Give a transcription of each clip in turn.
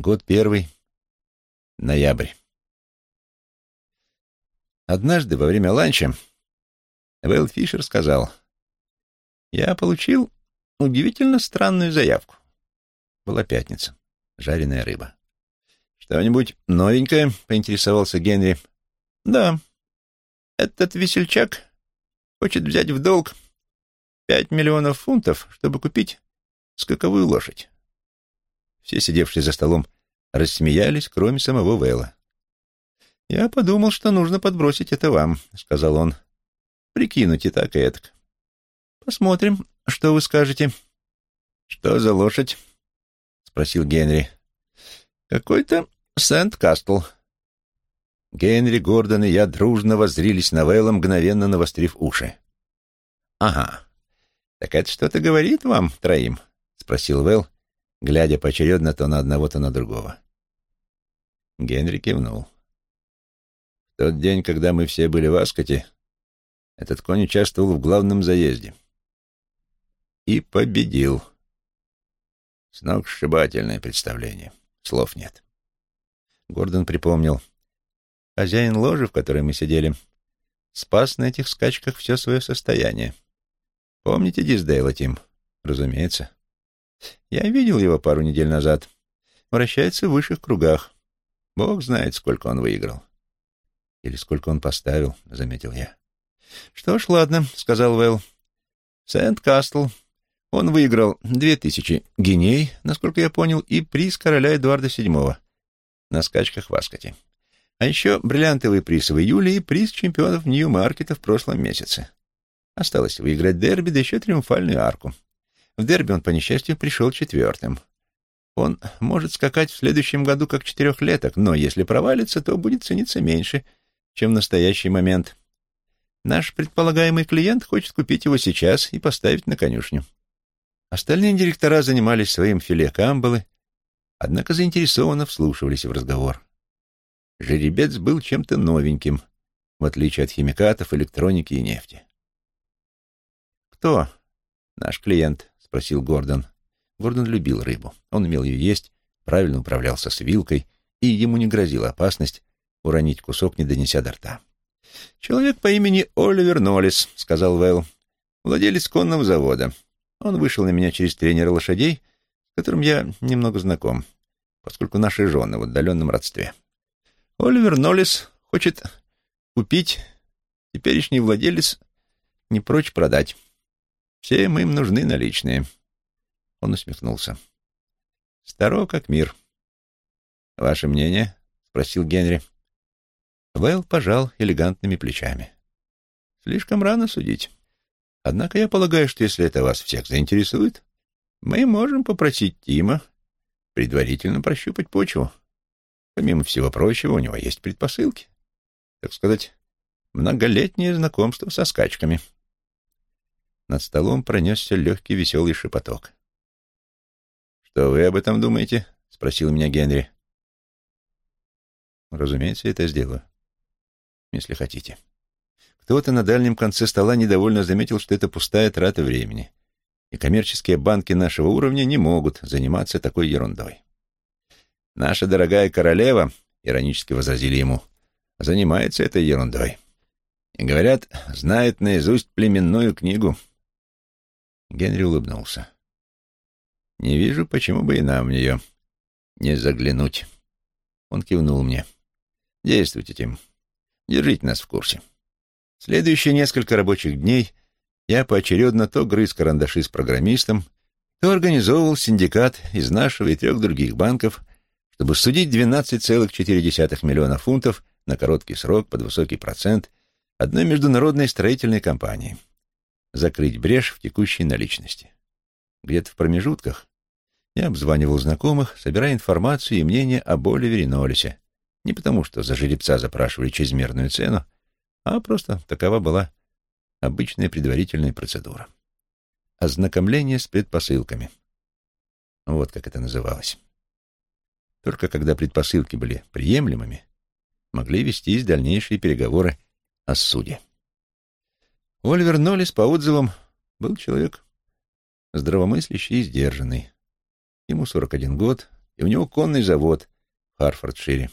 Год первый. Ноябрь. Однажды во время ланча Вэлл Фишер сказал, «Я получил удивительно странную заявку». Была пятница. Жареная рыба. «Что-нибудь новенькое?» — поинтересовался Генри. «Да. Этот весельчак хочет взять в долг пять миллионов фунтов, чтобы купить скаковую лошадь». Все сидевшие за столом рассмеялись, кроме самого Вэлла. «Я подумал, что нужно подбросить это вам», — сказал он. «Прикинуть и так, и этак. Посмотрим, что вы скажете». «Что за лошадь?» — спросил Генри. «Какой-то Сент-Кастл». Генри, Гордон и я дружно воззрились на Вэлла, мгновенно навострив уши. «Ага. Так это что-то говорит вам троим?» — спросил Вэлл, глядя поочередно то на одного, то на другого. Генри кивнул тот день, когда мы все были в Аскоте, этот конь участвовал в главном заезде. И победил. Сногсшибательное представление. Слов нет. Гордон припомнил. Хозяин ложи, в которой мы сидели, спас на этих скачках все свое состояние. Помните Диздейла, Тим? Разумеется. Я видел его пару недель назад. Вращается в высших кругах. Бог знает, сколько он выиграл. Или сколько он поставил, — заметил я. — Что ж, ладно, — сказал Вэлл. — Сент-Кастл. Он выиграл две тысячи геней, насколько я понял, и приз короля Эдуарда VII на скачках в Аскоте. А еще бриллиантовый приз в июле и приз чемпионов Нью-Маркета в прошлом месяце. Осталось выиграть дерби, да еще триумфальную арку. В дерби он, по несчастью, пришел четвертым. Он может скакать в следующем году как четырехлеток, но если провалится, то будет цениться меньше — чем в настоящий момент. Наш предполагаемый клиент хочет купить его сейчас и поставить на конюшню. Остальные директора занимались своим филе камбалы, однако заинтересованно вслушивались в разговор. Жеребец был чем-то новеньким, в отличие от химикатов, электроники и нефти. «Кто наш клиент?» — спросил Гордон. Гордон любил рыбу. Он умел ее есть, правильно управлялся с вилкой, и ему не грозила опасность уронить кусок, не донеся до рта. «Человек по имени Оливер Ноллис», — сказал Вэлл, — «владелец конного завода. Он вышел на меня через тренера лошадей, с которым я немного знаком, поскольку наши жены в отдаленном родстве. Оливер Ноллис хочет купить, теперешний владелец не прочь продать. Все мы им нужны наличные». Он усмехнулся. «Старо как мир». «Ваше мнение?» — спросил Генри. Вэлл пожал элегантными плечами. «Слишком рано судить. Однако я полагаю, что если это вас всех заинтересует, мы можем попросить Тима предварительно прощупать почву. Помимо всего прочего, у него есть предпосылки. Так сказать, многолетнее знакомство со скачками». Над столом пронесся легкий веселый шепоток. «Что вы об этом думаете?» — спросил меня Генри. «Разумеется, это сделаю если хотите. Кто-то на дальнем конце стола недовольно заметил, что это пустая трата времени, и коммерческие банки нашего уровня не могут заниматься такой ерундой. «Наша дорогая королева», — иронически возразили ему, — «занимается этой ерундой. И, говорят, знает наизусть племенную книгу». Генри улыбнулся. «Не вижу, почему бы и нам в нее не заглянуть». Он кивнул мне. «Действуйте, Тим. Держите нас в курсе. Следующие несколько рабочих дней я поочередно то грыз карандаши с программистом, то организовывал синдикат из нашего и трех других банков, чтобы судить 12,4 миллиона фунтов на короткий срок под высокий процент одной международной строительной компании, закрыть брешь в текущей наличности. Где-то в промежутках я обзванивал знакомых, собирая информацию и мнение об Оливере Ноллисе, не потому, что за жеребца запрашивали чрезмерную цену, а просто такова была обычная предварительная процедура. Ознакомление с предпосылками. Вот как это называлось. Только когда предпосылки были приемлемыми, могли вестись дальнейшие переговоры о суде. Оливер Ноллис, по отзывам, был человек здравомыслящий и сдержанный. Ему 41 год, и у него конный завод в Харфордшире.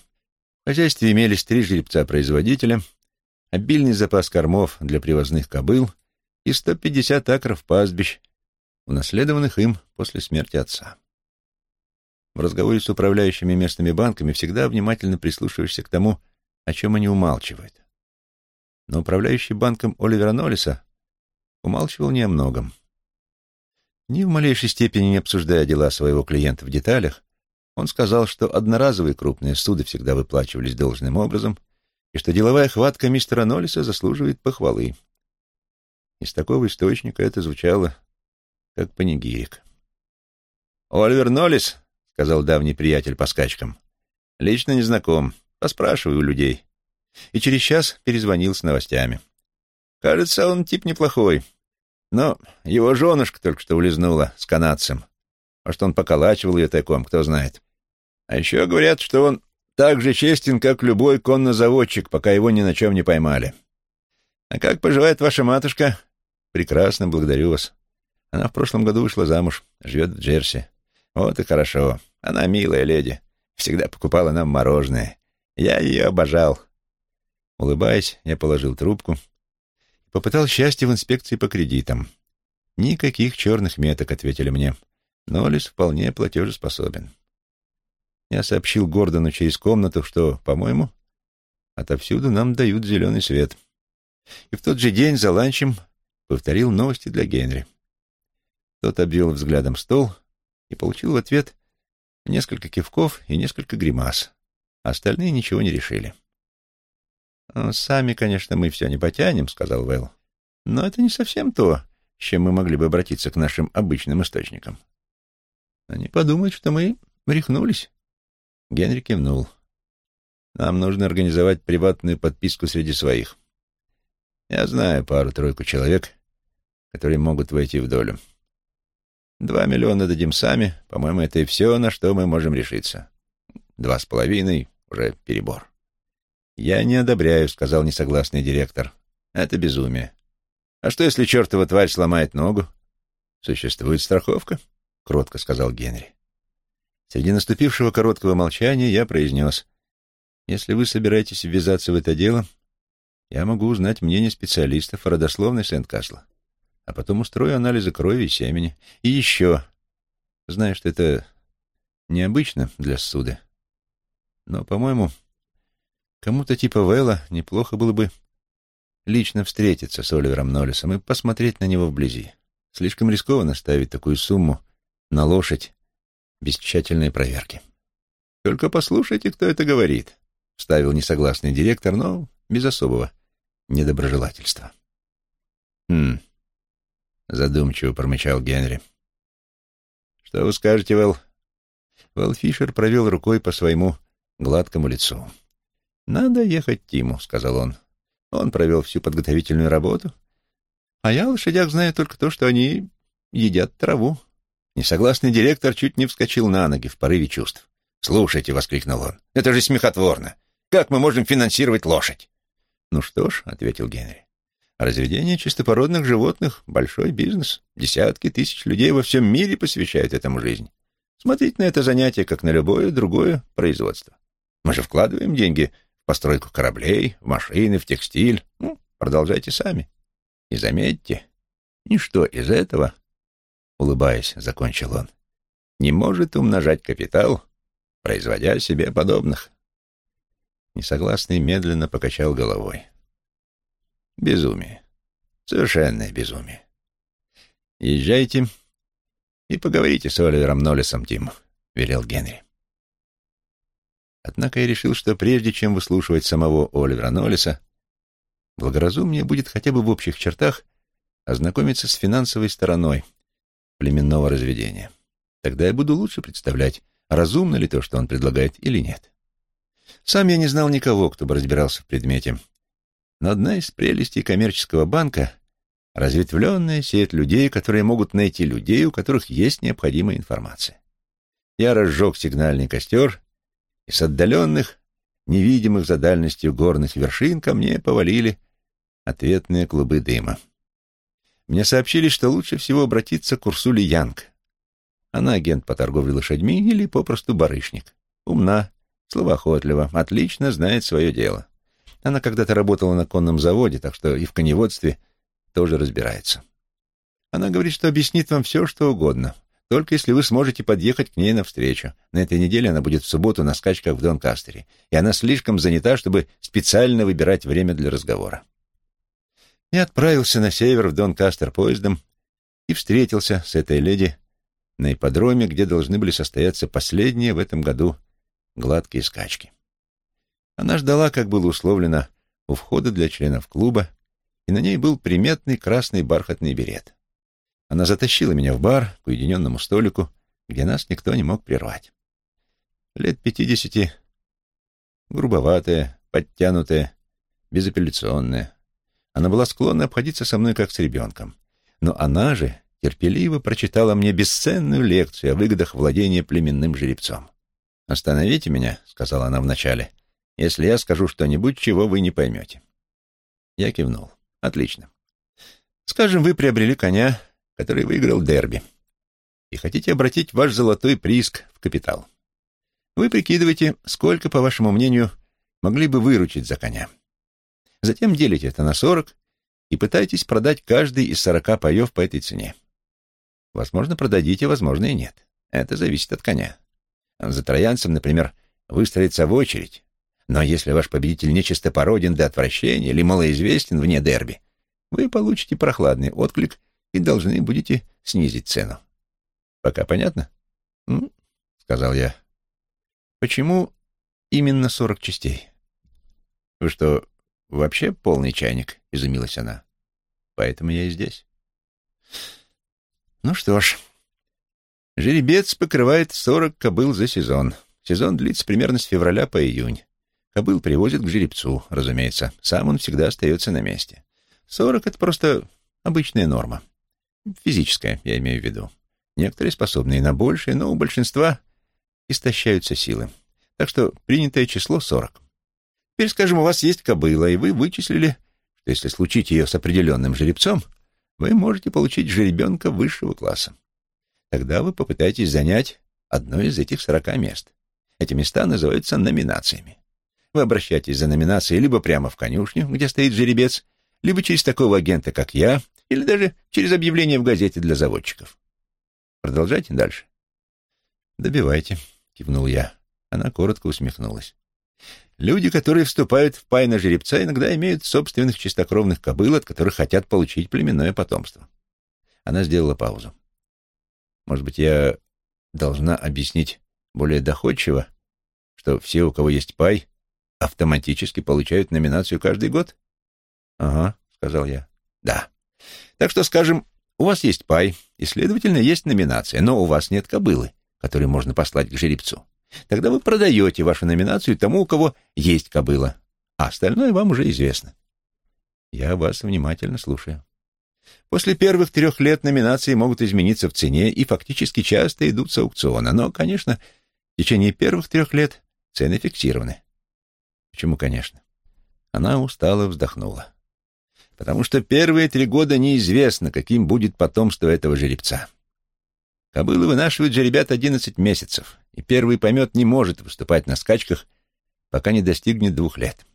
В хозяйстве имелись три жеребца-производителя, обильный запас кормов для привозных кобыл и 150 акров пастбищ, унаследованных им после смерти отца. В разговоре с управляющими местными банками всегда внимательно прислушиваешься к тому, о чем они умалчивают. Но управляющий банком Оливера Ноллиса умалчивал не о многом. Ни в малейшей степени не обсуждая дела своего клиента в деталях, он сказал, что одноразовые крупные суды всегда выплачивались должным образом и что деловая хватка мистера Ноллиса заслуживает похвалы. Из такого источника это звучало как панигирик. «Оливер Ноллис — сказал давний приятель по скачкам. «Лично не знаком. Поспрашиваю у людей». И через час перезвонил с новостями. «Кажется, он тип неплохой. Но его женушка только что улизнула с канадцем. Может, он поколачивал ее тайком, кто знает. А еще говорят, что он так же честен, как любой коннозаводчик, пока его ни на чем не поймали. А как поживает ваша матушка? Прекрасно, благодарю вас. Она в прошлом году вышла замуж, живет в Джерси. Вот и хорошо. Она милая леди. Всегда покупала нам мороженое. Я ее обожал. Улыбаясь, я положил трубку и попытал счастье в инспекции по кредитам. Никаких черных меток, ответили мне. Нолис вполне платежеспособен. Я сообщил Гордону через комнату, что, по-моему, отовсюду нам дают зеленый свет. И в тот же день за ланчем повторил новости для Генри. Тот обвел взглядом стол — и получил в ответ несколько кивков и несколько гримас. Остальные ничего не решили. «Ну, «Сами, конечно, мы все не потянем», — сказал Вэлл. «Но это не совсем то, с чем мы могли бы обратиться к нашим обычным источникам. Они подумают, что мы рехнулись». Генри кивнул. «Нам нужно организовать приватную подписку среди своих. Я знаю пару-тройку человек, которые могут войти в долю. Два миллиона дадим сами. По-моему, это и все, на что мы можем решиться. Два с половиной — уже перебор. «Я не одобряю», — сказал несогласный директор. «Это безумие. А что, если чертова тварь сломает ногу?» «Существует страховка», — кротко сказал Генри. Среди наступившего короткого молчания я произнес. «Если вы собираетесь ввязаться в это дело, я могу узнать мнение специалистов о родословной Сент-Касла а потом устрою анализы крови и семени. И еще. Знаю, что это необычно для суда. Но, по-моему, кому-то типа Вэлла неплохо было бы лично встретиться с Оливером Ноллисом и посмотреть на него вблизи. Слишком рискованно ставить такую сумму на лошадь без тщательной проверки. «Только послушайте, кто это говорит», — вставил несогласный директор, но без особого недоброжелательства. «Хм, — задумчиво промычал Генри. «Что вы скажете, Вэл?» Вэл Фишер провел рукой по своему гладкому лицу. «Надо ехать Тиму», — сказал он. «Он провел всю подготовительную работу, а я о лошадях знаю только то, что они едят траву». Несогласный директор чуть не вскочил на ноги в порыве чувств. «Слушайте», — воскликнул он, — «это же смехотворно. Как мы можем финансировать лошадь?» «Ну что ж», — ответил Генри, разведение чистопородных животных — большой бизнес. Десятки тысяч людей во всем мире посвящают этому жизнь. Смотрите на это занятие, как на любое другое производство. Мы же вкладываем деньги постройку кораблей, в машины, в текстиль. Ну, продолжайте сами. И заметьте, ничто из этого, улыбаясь, закончил он, не может умножать капитал, производя себе подобных. Несогласный медленно покачал головой. Безумие. Совершенное безумие. Езжайте и поговорите с Оливером Ноллисом, Тим, — велел Генри. Однако я решил, что прежде чем выслушивать самого Оливера Ноллиса, благоразумнее будет хотя бы в общих чертах ознакомиться с финансовой стороной племенного разведения. Тогда я буду лучше представлять, разумно ли то, что он предлагает, или нет. Сам я не знал никого, кто бы разбирался в предмете, но одна из прелестей коммерческого банка — разветвленная сеть людей, которые могут найти людей, у которых есть необходимая информация. Я разжег сигнальный костер, и с отдаленных, невидимых за дальностью горных вершин ко мне повалили ответные клубы дыма. Мне сообщили, что лучше всего обратиться к Урсуле Янг. Она агент по торговле лошадьми или попросту барышник. Умна, словоохотлива, отлично знает свое дело. Она когда-то работала на конном заводе, так что и в коневодстве тоже разбирается. Она говорит, что объяснит вам все, что угодно, только если вы сможете подъехать к ней навстречу. На этой неделе она будет в субботу на скачках в Донкастере, и она слишком занята, чтобы специально выбирать время для разговора. Я отправился на север в Донкастер поездом и встретился с этой леди на ипподроме, где должны были состояться последние в этом году гладкие скачки. Она ждала, как было условлено, у входа для членов клуба, и на ней был приметный красный бархатный берет. Она затащила меня в бар к уединенному столику, где нас никто не мог прервать. Лет пятидесяти, грубоватая, подтянутая, безапелляционная. Она была склонна обходиться со мной как с ребенком. Но она же терпеливо прочитала мне бесценную лекцию о выгодах владения племенным жеребцом. «Остановите меня», — сказала она вначале, — «если я скажу что-нибудь, чего вы не поймете». Я кивнул. «Отлично. Скажем, вы приобрели коня, который выиграл дерби, и хотите обратить ваш золотой прииск в капитал. Вы прикидываете, сколько, по вашему мнению, могли бы выручить за коня. Затем делите это на сорок и пытаетесь продать каждый из сорока паев по этой цене. Возможно, продадите, возможно, и нет. Это зависит от коня. За троянцем, например, выстроиться в очередь. Но если ваш победитель нечистопороден до отвращения или малоизвестен вне дерби, вы получите прохладный отклик и должны будете снизить цену. Пока понятно? «Ну, — сказал я. — Почему именно сорок частей? — Вы что, вообще полный чайник? — изумилась она. — Поэтому я и здесь. Ну что ж, жеребец покрывает сорок кобыл за сезон. Сезон длится примерно с февраля по июнь. Кобыл привозят к жеребцу, разумеется. Сам он всегда остается на месте. Сорок — это просто обычная норма. Физическая, я имею в виду. Некоторые способны и на большее, но у большинства истощаются силы. Так что принятое число — сорок. Теперь, скажем, у вас есть кобыла, и вы вычислили, что если случить ее с определенным жеребцом, вы можете получить жеребенка высшего класса. Тогда вы попытаетесь занять одно из этих сорока мест. Эти места называются номинациями. Вы обращаетесь за номинацией либо прямо в конюшню, где стоит жеребец, либо через такого агента, как я, или даже через объявление в газете для заводчиков. Продолжайте дальше. Добивайте, кивнул я. Она коротко усмехнулась. Люди, которые вступают в пай на жеребца, иногда имеют собственных чистокровных кобыл, от которых хотят получить племенное потомство. Она сделала паузу. Может быть, я должна объяснить более доходчиво, что все, у кого есть пай, автоматически получают номинацию каждый год? — Ага, — сказал я. — Да. Так что, скажем, у вас есть пай, и, следовательно, есть номинация, но у вас нет кобылы, которую можно послать к жеребцу. Тогда вы продаете вашу номинацию тому, у кого есть кобыла, а остальное вам уже известно. Я вас внимательно слушаю. После первых трех лет номинации могут измениться в цене и фактически часто идут с аукциона, но, конечно, в течение первых трех лет цены фиксированы. Почему, конечно? Она устало вздохнула потому что первые три года неизвестно, каким будет потомство этого жеребца. Кобылы вынашивают жеребят одиннадцать месяцев, и первый помет не может выступать на скачках, пока не достигнет двух лет.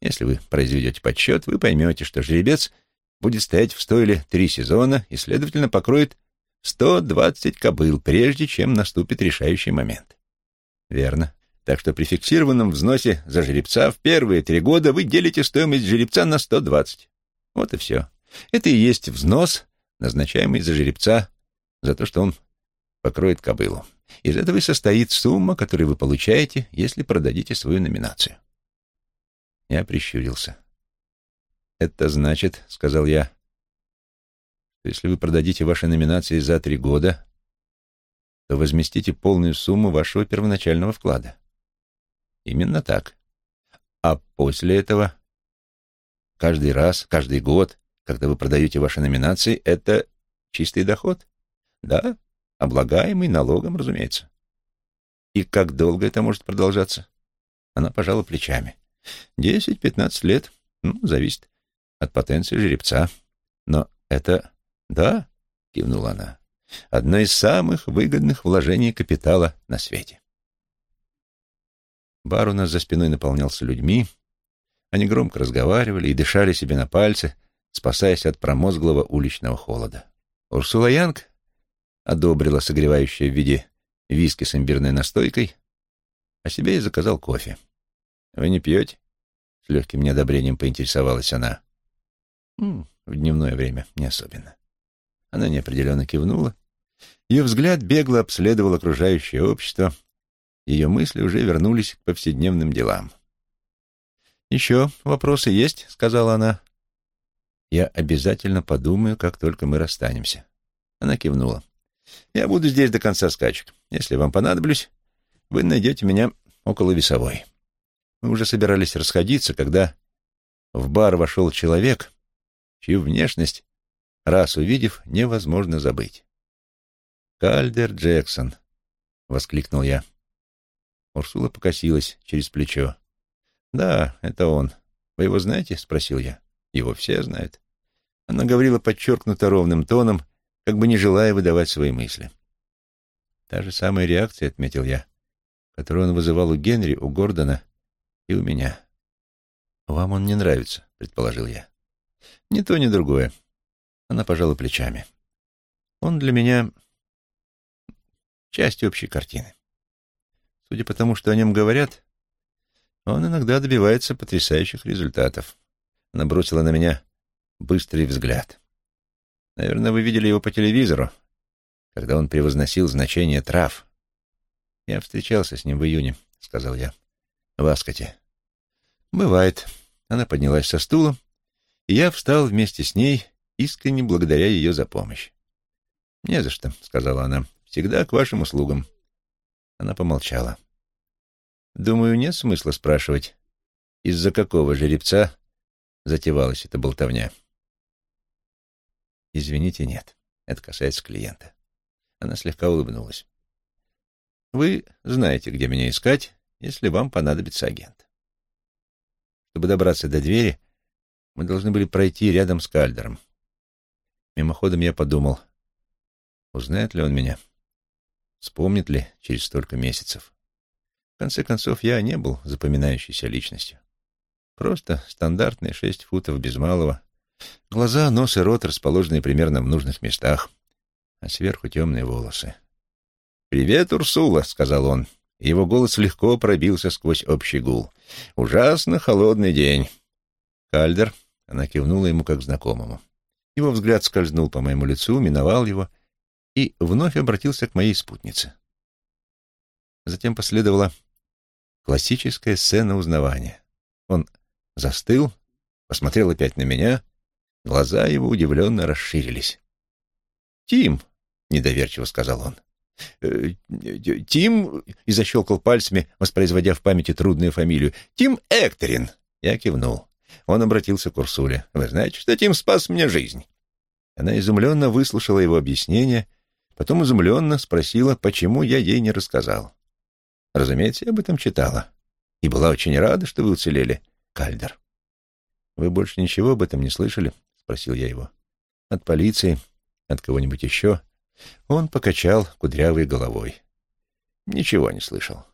Если вы произведете подсчет, вы поймете, что жеребец будет стоять в стойле три сезона и, следовательно, покроет 120 кобыл, прежде чем наступит решающий момент. Верно. Так что при фиксированном взносе за жеребца в первые три года вы делите стоимость жеребца на 120. Вот и все. Это и есть взнос, назначаемый за жеребца, за то, что он покроет кобылу. Из этого и состоит сумма, которую вы получаете, если продадите свою номинацию. Я прищурился. «Это значит, — сказал я, — что если вы продадите ваши номинации за три года, то возместите полную сумму вашего первоначального вклада. Именно так. А после этого Каждый раз, каждый год, когда вы продаете ваши номинации, это чистый доход? Да, облагаемый налогом, разумеется. И как долго это может продолжаться? Она пожала плечами. Десять-пятнадцать лет. Ну, зависит от потенции жеребца. Но это... Да, кивнула она. Одно из самых выгодных вложений капитала на свете. Бар у нас за спиной наполнялся людьми. Они громко разговаривали и дышали себе на пальцы, спасаясь от промозглого уличного холода. Урсула Янг одобрила согревающее в виде виски с имбирной настойкой, а себе я заказал кофе. «Вы не пьете?» — с легким неодобрением поинтересовалась она. «В дневное время не особенно». Она неопределенно кивнула. Ее взгляд бегло обследовал окружающее общество. Ее мысли уже вернулись к повседневным делам. «Еще вопросы есть?» — сказала она. «Я обязательно подумаю, как только мы расстанемся». Она кивнула. «Я буду здесь до конца скачек. Если вам понадоблюсь, вы найдете меня около весовой». Мы уже собирались расходиться, когда в бар вошел человек, чью внешность, раз увидев, невозможно забыть. «Кальдер Джексон», — воскликнул я. Урсула покосилась через плечо. «Да, это он. Вы его знаете?» — спросил я. «Его все знают». Она говорила подчеркнуто ровным тоном, как бы не желая выдавать свои мысли. Та же самая реакция, — отметил я, — которую он вызывал у Генри, у Гордона и у меня. «Вам он не нравится», — предположил я. «Ни то, ни другое». Она пожала плечами. «Он для меня часть общей картины. Судя по тому, что о нем говорят, он иногда добивается потрясающих результатов. Она бросила на меня быстрый взгляд. Наверное, вы видели его по телевизору, когда он превозносил значение трав. Я встречался с ним в июне, — сказал я, — в Аскоте. Бывает. Она поднялась со стула, и я встал вместе с ней, искренне благодаря ее за помощь. «Не за что», — сказала она, — «всегда к вашим услугам». Она помолчала. Думаю, нет смысла спрашивать, из-за какого жеребца затевалась эта болтовня. Извините, нет. Это касается клиента. Она слегка улыбнулась. Вы знаете, где меня искать, если вам понадобится агент. Чтобы добраться до двери, мы должны были пройти рядом с Кальдером. Мимоходом я подумал, узнает ли он меня, вспомнит ли через столько месяцев. В конце концов, я не был запоминающейся личностью. Просто стандартные шесть футов без малого. Глаза, нос и рот расположены примерно в нужных местах, а сверху темные волосы. «Привет, Урсула», — сказал он. Его голос легко пробился сквозь общий гул. «Ужасно холодный день». «Кальдер», — она кивнула ему как знакомому. Его взгляд скользнул по моему лицу, миновал его и вновь обратился к моей спутнице. Затем последовала Классическая сцена узнавания. Он застыл, посмотрел опять на меня, глаза его удивленно расширились. «Тим!» — недоверчиво сказал он. «Э, «Тим...» — и защелкал пальцами, воспроизводя в памяти трудную фамилию. «Тим Экторин!» Я кивнул. Он обратился к Урсуле. «Вы знаете, что Тим спас мне жизнь?» Она изумленно выслушала его объяснение, потом изумленно спросила, почему я ей не рассказал. Разумеется, я об этом читала. И была очень рада, что вы уцелели, Кальдер. Вы больше ничего об этом не слышали? Спросил я его. От полиции, от кого-нибудь еще? Он покачал кудрявой головой. Ничего не слышал.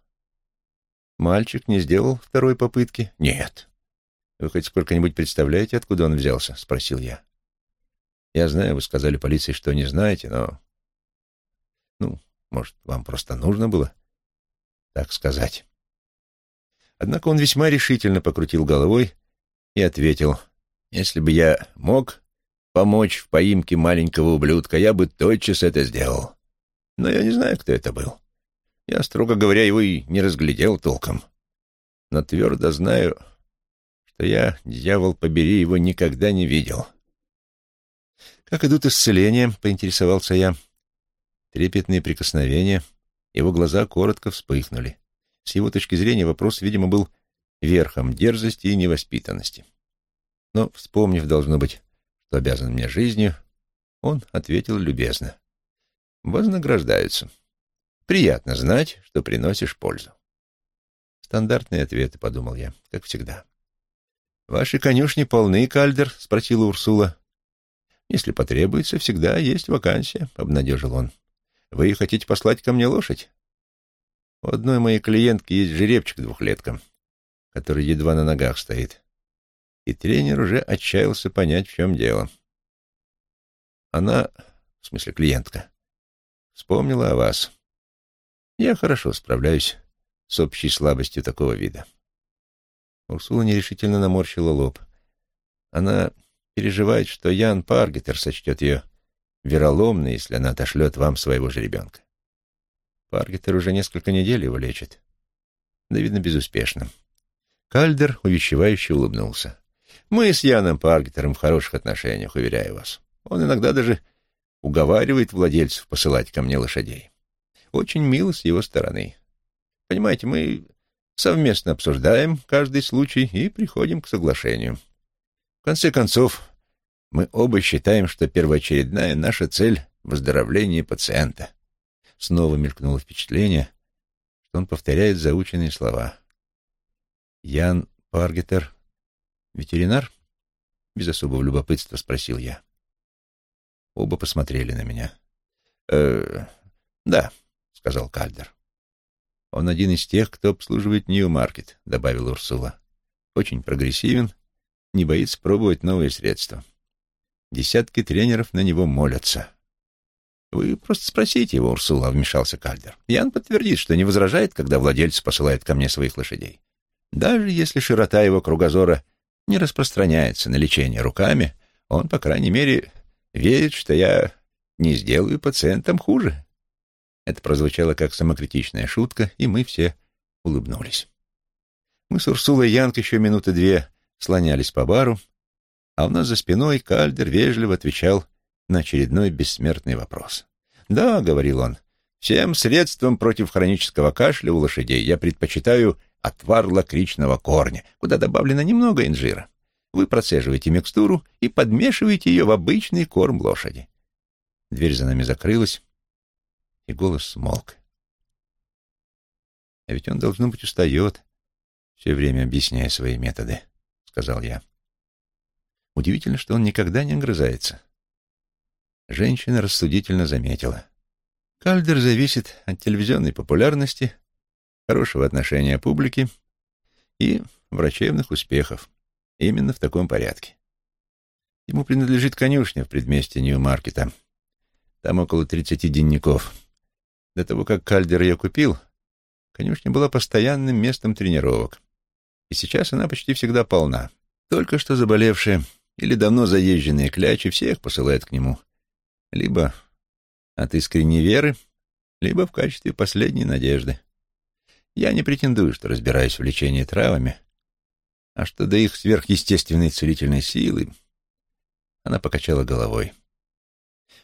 Мальчик не сделал второй попытки? Нет. Вы хоть сколько-нибудь представляете, откуда он взялся? Спросил я. Я знаю, вы сказали полиции, что не знаете, но... Ну, может, вам просто нужно было так сказать. Однако он весьма решительно покрутил головой и ответил, «Если бы я мог помочь в поимке маленького ублюдка, я бы тотчас это сделал. Но я не знаю, кто это был. Я, строго говоря, его и не разглядел толком. Но твердо знаю, что я, дьявол побери, его никогда не видел». «Как идут исцеления?» — поинтересовался я. Трепетные прикосновения — его глаза коротко вспыхнули. С его точки зрения вопрос, видимо, был верхом дерзости и невоспитанности. Но, вспомнив, должно быть, что обязан мне жизнью, он ответил любезно. «Вознаграждаются. Приятно знать, что приносишь пользу». Стандартные ответы, — подумал я, как всегда. «Ваши конюшни полны, Кальдер?» — спросила Урсула. Если потребуется, всегда есть вакансия, — обнадежил он. Вы хотите послать ко мне лошадь? У одной моей клиентки есть жеребчик двухлетка, который едва на ногах стоит. И тренер уже отчаялся понять, в чем дело. Она, в смысле клиентка, вспомнила о вас. Я хорошо справляюсь с общей слабостью такого вида. Урсула нерешительно наморщила лоб. Она переживает, что Ян Паргетер сочтет ее вероломной, если она отошлет вам своего же ребенка. Паргетер уже несколько недель его лечит. Да, видно, безуспешно. Кальдер увещевающе улыбнулся. Мы с Яном Паргетером в хороших отношениях, уверяю вас. Он иногда даже уговаривает владельцев посылать ко мне лошадей. Очень мило с его стороны. Понимаете, мы совместно обсуждаем каждый случай и приходим к соглашению. В конце концов, мы оба считаем, что первоочередная наша цель — выздоровление пациента. Снова мелькнуло впечатление, что он повторяет заученные слова. «Ян Паргетер, ветеринар?» — без особого любопытства спросил я. Оба посмотрели на меня. «Э, «Да», — сказал Кальдер. «Он один из тех, кто обслуживает Нью-Маркет», — добавил Урсула. «Очень прогрессивен, не боится пробовать новые средства. Десятки тренеров на него молятся. «Вы просто спросите его, Урсула», — вмешался Кальдер. «Ян подтвердит, что не возражает, когда владельцы посылают ко мне своих лошадей. Даже если широта его кругозора не распространяется на лечение руками, он, по крайней мере, верит, что я не сделаю пациентам хуже». Это прозвучало как самокритичная шутка, и мы все улыбнулись. Мы с Урсулой Янг еще минуты две слонялись по бару, а у нас за спиной Кальдер вежливо отвечал на очередной бессмертный вопрос. «Да», — говорил он, — «всем средством против хронического кашля у лошадей я предпочитаю отвар лакричного корня, куда добавлено немного инжира. Вы процеживаете микстуру и подмешиваете ее в обычный корм лошади». Дверь за нами закрылась, и голос смолк. «А ведь он, должно быть, устает, все время объясняя свои методы», — сказал я. Удивительно, что он никогда не огрызается. Женщина рассудительно заметила. Кальдер зависит от телевизионной популярности, хорошего отношения публики и врачебных успехов. Именно в таком порядке. Ему принадлежит конюшня в предместье Нью-Маркета. Там около тридцати денников. До того, как Кальдер ее купил, конюшня была постоянным местом тренировок. И сейчас она почти всегда полна. Только что заболевшие или давно заезженные клячи всех посылают к нему либо от искренней веры, либо в качестве последней надежды. Я не претендую, что разбираюсь в лечении травами, а что до их сверхъестественной целительной силы, она покачала головой.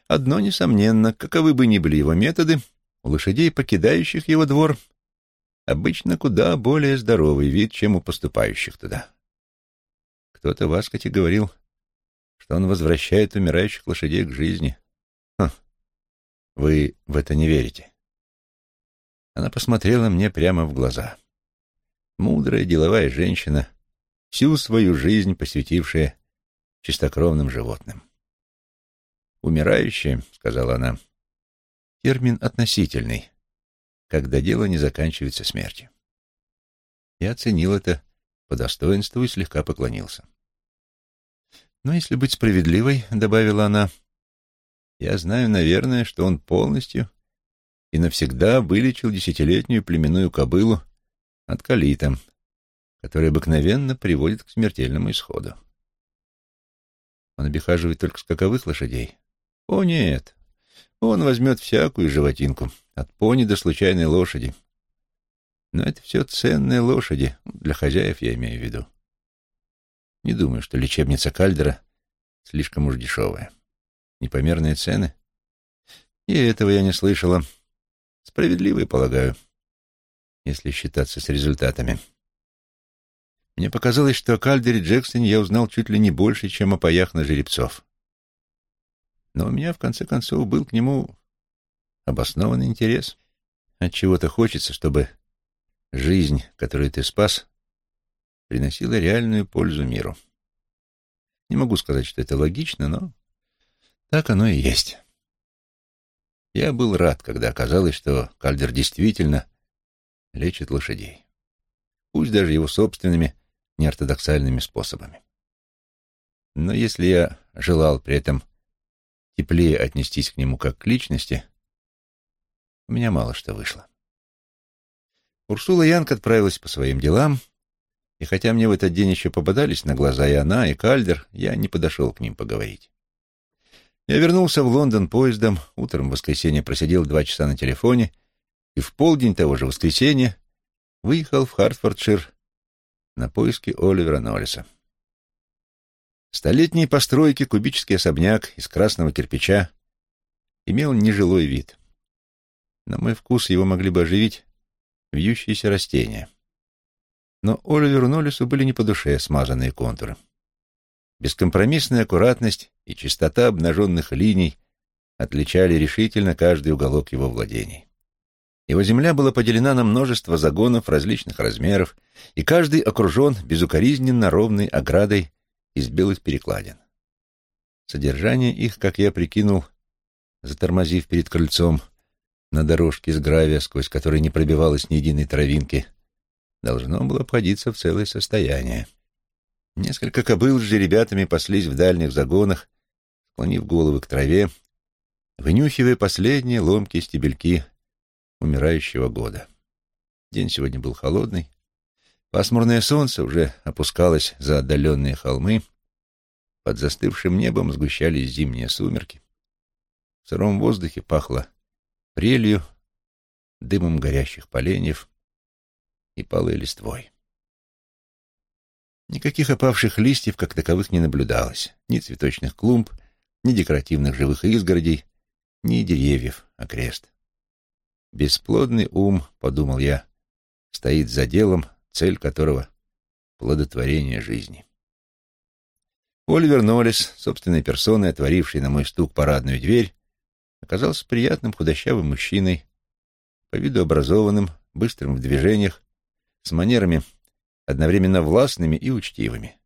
Одно несомненно, каковы бы ни были его методы, у лошадей, покидающих его двор, обычно куда более здоровый вид, чем у поступающих туда. Кто-то в Аскоте говорил, что он возвращает умирающих лошадей к жизни. Хм, вы в это не верите? Она посмотрела мне прямо в глаза. Мудрая деловая женщина, всю свою жизнь посвятившая чистокровным животным. «Умирающие», — сказала она, — термин относительный, когда дело не заканчивается смертью. Я оценил это по достоинству и слегка поклонился. «Но если быть справедливой», — добавила она, — я знаю, наверное, что он полностью и навсегда вылечил десятилетнюю племенную кобылу от калита, который обыкновенно приводит к смертельному исходу. Он обихаживает только скаковых лошадей? О, нет. Он возьмет всякую животинку, от пони до случайной лошади. Но это все ценные лошади, для хозяев я имею в виду. Не думаю, что лечебница Кальдера слишком уж дешевая. Непомерные цены? И этого я не слышала. Справедливые, полагаю, если считаться с результатами. Мне показалось, что о Кальдере Джексоне я узнал чуть ли не больше, чем о паях на жеребцов. Но у меня, в конце концов, был к нему обоснованный интерес. От чего то хочется, чтобы жизнь, которую ты спас, приносила реальную пользу миру. Не могу сказать, что это логично, но Так оно и есть. Я был рад, когда оказалось, что Кальдер действительно лечит лошадей. Пусть даже его собственными неортодоксальными способами. Но если я желал при этом теплее отнестись к нему как к личности, у меня мало что вышло. Урсула Янг отправилась по своим делам, и хотя мне в этот день еще попадались на глаза и она, и Кальдер, я не подошел к ним поговорить. Я вернулся в Лондон поездом, утром в воскресенье просидел два часа на телефоне и в полдень того же воскресенья выехал в Хартфордшир на поиски Оливера Ноллиса. Столетней постройки кубический особняк из красного кирпича имел нежилой вид. На мой вкус его могли бы оживить вьющиеся растения. Но Оливеру Ноллису были не по душе смазанные контуры. Бескомпромиссная аккуратность и чистота обнаженных линий отличали решительно каждый уголок его владений. Его земля была поделена на множество загонов различных размеров, и каждый окружен безукоризненно ровной оградой из белых перекладин. Содержание их, как я прикинул, затормозив перед крыльцом на дорожке из гравия, сквозь которой не пробивалось ни единой травинки, должно было обходиться в целое состояние. Несколько кобыл с жеребятами паслись в дальних загонах, склонив головы к траве, вынюхивая последние ломкие стебельки умирающего года. День сегодня был холодный, Пасмурное солнце уже опускалось за отдаленные холмы, под застывшим небом сгущались зимние сумерки. В сыром воздухе пахло прелью, дымом горящих поленьев и палой листвой. Никаких опавших листьев, как таковых, не наблюдалось. Ни цветочных клумб, ни декоративных живых изгородей, ни деревьев окрест. Бесплодный ум, — подумал я, — стоит за делом, цель которого — плодотворение жизни. Оливер Ноллес, собственной персоной, отворивший на мой стук парадную дверь, оказался приятным худощавым мужчиной, по виду образованным, быстрым в движениях, с манерами одновременно властными и учтивыми.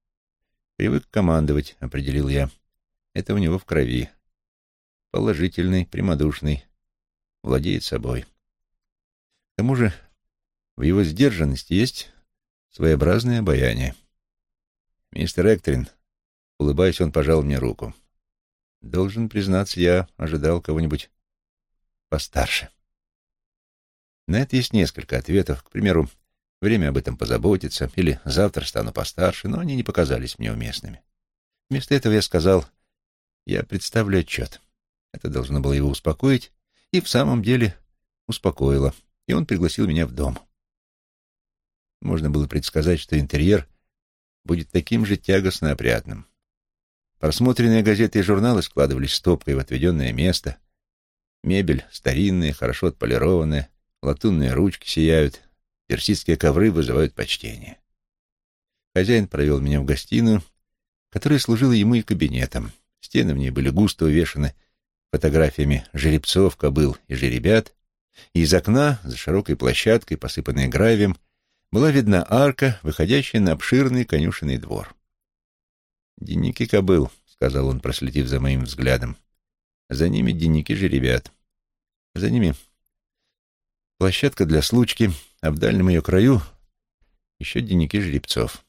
Привык командовать, определил я. Это у него в крови. Положительный, прямодушный, владеет собой. К тому же в его сдержанности есть своеобразное обаяние. «Мистер Эктрин», улыбаясь, он пожал мне руку. «Должен признаться, я ожидал кого-нибудь постарше». На это есть несколько ответов. К примеру, время об этом позаботиться, или завтра стану постарше, но они не показались мне уместными. Вместо этого я сказал, я представлю отчет. Это должно было его успокоить, и в самом деле успокоило, и он пригласил меня в дом. Можно было предсказать, что интерьер будет таким же тягостно опрятным. Просмотренные газеты и журналы складывались стопкой в отведенное место. Мебель старинная, хорошо отполированная, латунные ручки сияют, персидские ковры вызывают почтение. Хозяин провел меня в гостиную, которая служила ему и кабинетом. Стены в ней были густо увешаны фотографиями жеребцов, кобыл и жеребят, и из окна, за широкой площадкой, посыпанной гравием, была видна арка, выходящая на обширный конюшенный двор. «Денники кобыл», — сказал он, проследив за моим взглядом. «За ними денники жеребят. За ними площадка для случки, а в дальнем ее краю еще денники жеребцов.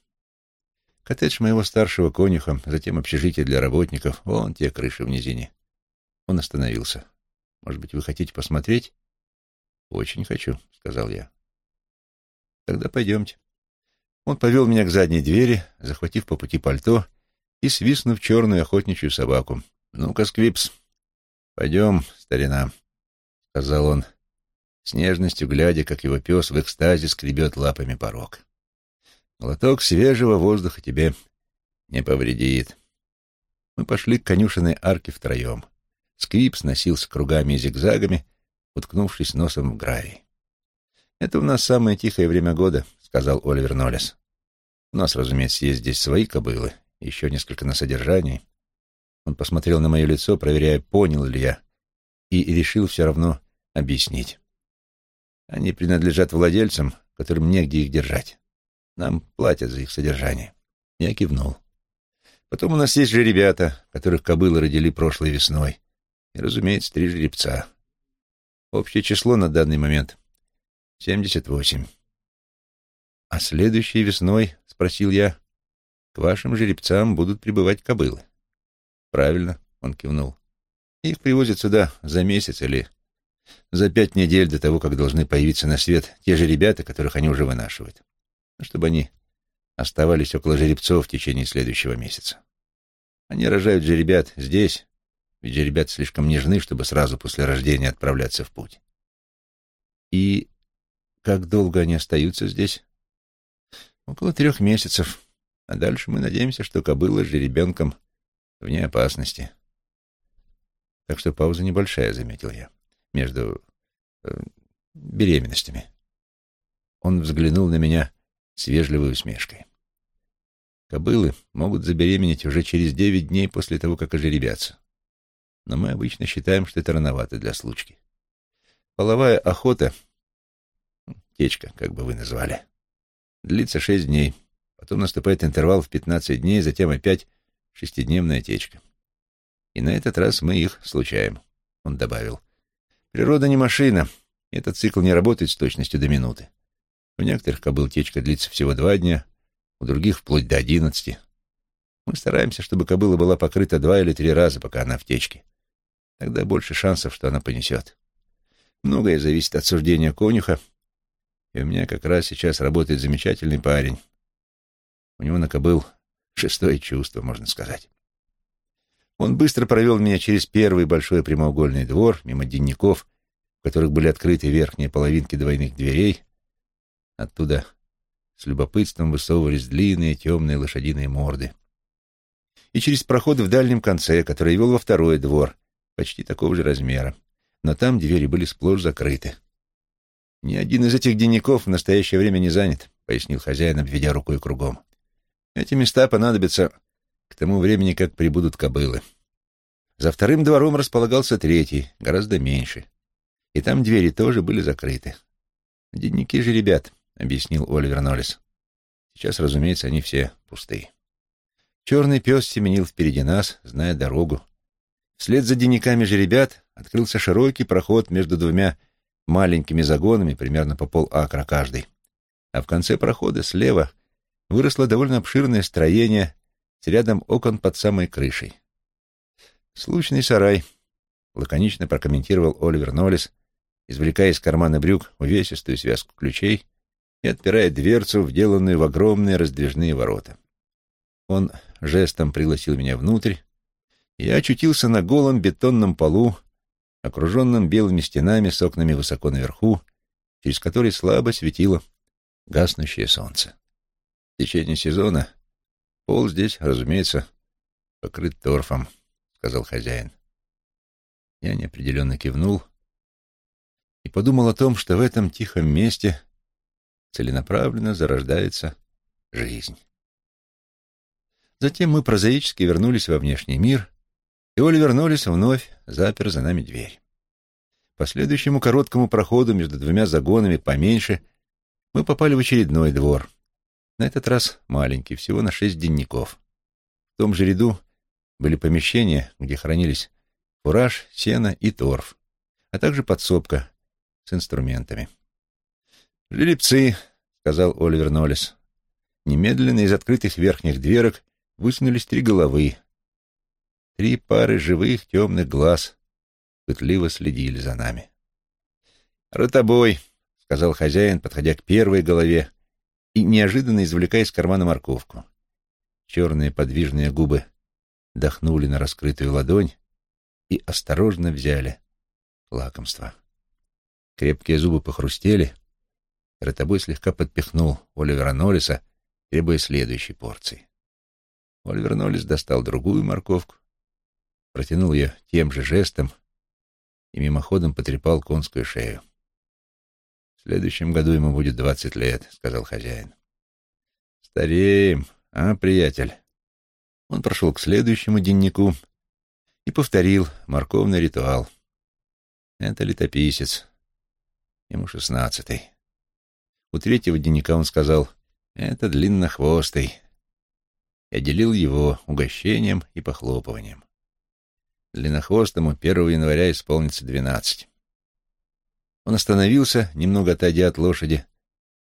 Коттедж моего старшего конюха, затем общежитие для работников, вон те крыши в низине». Он остановился. «Может быть, вы хотите посмотреть?» «Очень хочу», — сказал я. Тогда пойдемте. Он повел меня к задней двери, захватив по пути пальто и свистнув черную охотничью собаку. «Ну-ка, Сквипс, пойдем, старина», — сказал он, с нежностью глядя, как его пес в экстазе скребет лапами порог. «Глоток свежего воздуха тебе не повредит». Мы пошли к конюшенной арке втроем. Сквипс носился кругами и зигзагами, уткнувшись носом в гравий. «Это у нас самое тихое время года», — сказал Оливер Ноллес. «У нас, разумеется, есть здесь свои кобылы, еще несколько на содержании». Он посмотрел на мое лицо, проверяя, понял ли я, и решил все равно объяснить. «Они принадлежат владельцам, которым негде их держать. Нам платят за их содержание». Я кивнул. Потом у нас есть же ребята, которых кобылы родили прошлой весной. И, разумеется, три жеребца. Общее число на данный момент — семьдесят восемь. А следующей весной, — спросил я, — к вашим жеребцам будут прибывать кобылы. Правильно, — он кивнул. Их привозят сюда за месяц или за пять недель до того, как должны появиться на свет те же ребята, которых они уже вынашивают. Чтобы они оставались около жеребцов в течение следующего месяца. Они рожают жеребят здесь, ведь жеребят слишком нежны, чтобы сразу после рождения отправляться в путь. И как долго они остаются здесь? Около трех месяцев. А дальше мы надеемся, что кобыла с жеребенком вне опасности. Так что пауза небольшая, заметил я, между э, беременностями. Он взглянул на меня с вежливой усмешкой. Кобылы могут забеременеть уже через девять дней после того, как ожеребятся. Но мы обычно считаем, что это рановато для случки. Половая охота, течка, как бы вы назвали, длится шесть дней. Потом наступает интервал в пятнадцать дней, затем опять шестидневная течка. И на этот раз мы их случаем, — он добавил. Природа не машина, этот цикл не работает с точностью до минуты. У некоторых кобыл течка длится всего два дня, у других вплоть до одиннадцати. Мы стараемся, чтобы кобыла была покрыта два или три раза, пока она в течке. Тогда больше шансов, что она понесет. Многое зависит от суждения конюха, и у меня как раз сейчас работает замечательный парень. У него на кобыл шестое чувство, можно сказать. Он быстро провел меня через первый большой прямоугольный двор, мимо денников, в которых были открыты верхние половинки двойных дверей, Оттуда с любопытством высовывались длинные темные лошадиные морды. И через проход в дальнем конце, который вел во второй двор, почти такого же размера. Но там двери были сплошь закрыты. «Ни один из этих денников в настоящее время не занят», — пояснил хозяин, обведя рукой кругом. «Эти места понадобятся к тому времени, как прибудут кобылы». За вторым двором располагался третий, гораздо меньше. И там двери тоже были закрыты. Денники же ребят, — объяснил Оливер Ноллис. «Сейчас, разумеется, они все пустые. Черный пес семенил впереди нас, зная дорогу. Вслед за денниками же ребят открылся широкий проход между двумя маленькими загонами, примерно по полакра каждый. А в конце прохода слева выросло довольно обширное строение с рядом окон под самой крышей. «Случный сарай», — лаконично прокомментировал Оливер Ноллис, извлекая из кармана брюк увесистую связку ключей и отпирает дверцу, вделанную в огромные раздвижные ворота. Он жестом пригласил меня внутрь, и я очутился на голом бетонном полу, окруженном белыми стенами с окнами высоко наверху, через который слабо светило гаснущее солнце. В течение сезона пол здесь, разумеется, покрыт торфом, — сказал хозяин. Я неопределенно кивнул и подумал о том, что в этом тихом месте целенаправленно зарождается жизнь. Затем мы прозаически вернулись во внешний мир, и Оливер Ноллис вновь запер за нами дверь. По следующему короткому проходу между двумя загонами поменьше мы попали в очередной двор. На этот раз маленький, всего на шесть денников. В том же ряду были помещения, где хранились фураж, сено и торф, а также подсобка с инструментами. «Жеребцы», — сказал Оливер Ноллес. Немедленно из открытых верхних дверок высунулись три головы. Три пары живых темных глаз пытливо следили за нами. «Ротобой», — сказал хозяин, подходя к первой голове и неожиданно извлекая из кармана морковку. Черные подвижные губы дохнули на раскрытую ладонь и осторожно взяли лакомство. Крепкие зубы похрустели, Ротобой слегка подпихнул Оливера Ноллиса, требуя следующей порции. Оливер Ноллис достал другую морковку, протянул ее тем же жестом и мимоходом потрепал конскую шею. «В следующем году ему будет двадцать лет», — сказал хозяин. «Стареем, а, приятель?» Он прошел к следующему деннику и повторил морковный ритуал. Это летописец. Ему шестнадцатый. У третьего дневника он сказал, «Это длиннохвостый». и отделил его угощением и похлопыванием. Длиннохвостому 1 января исполнится двенадцать. Он остановился, немного отойдя от лошади,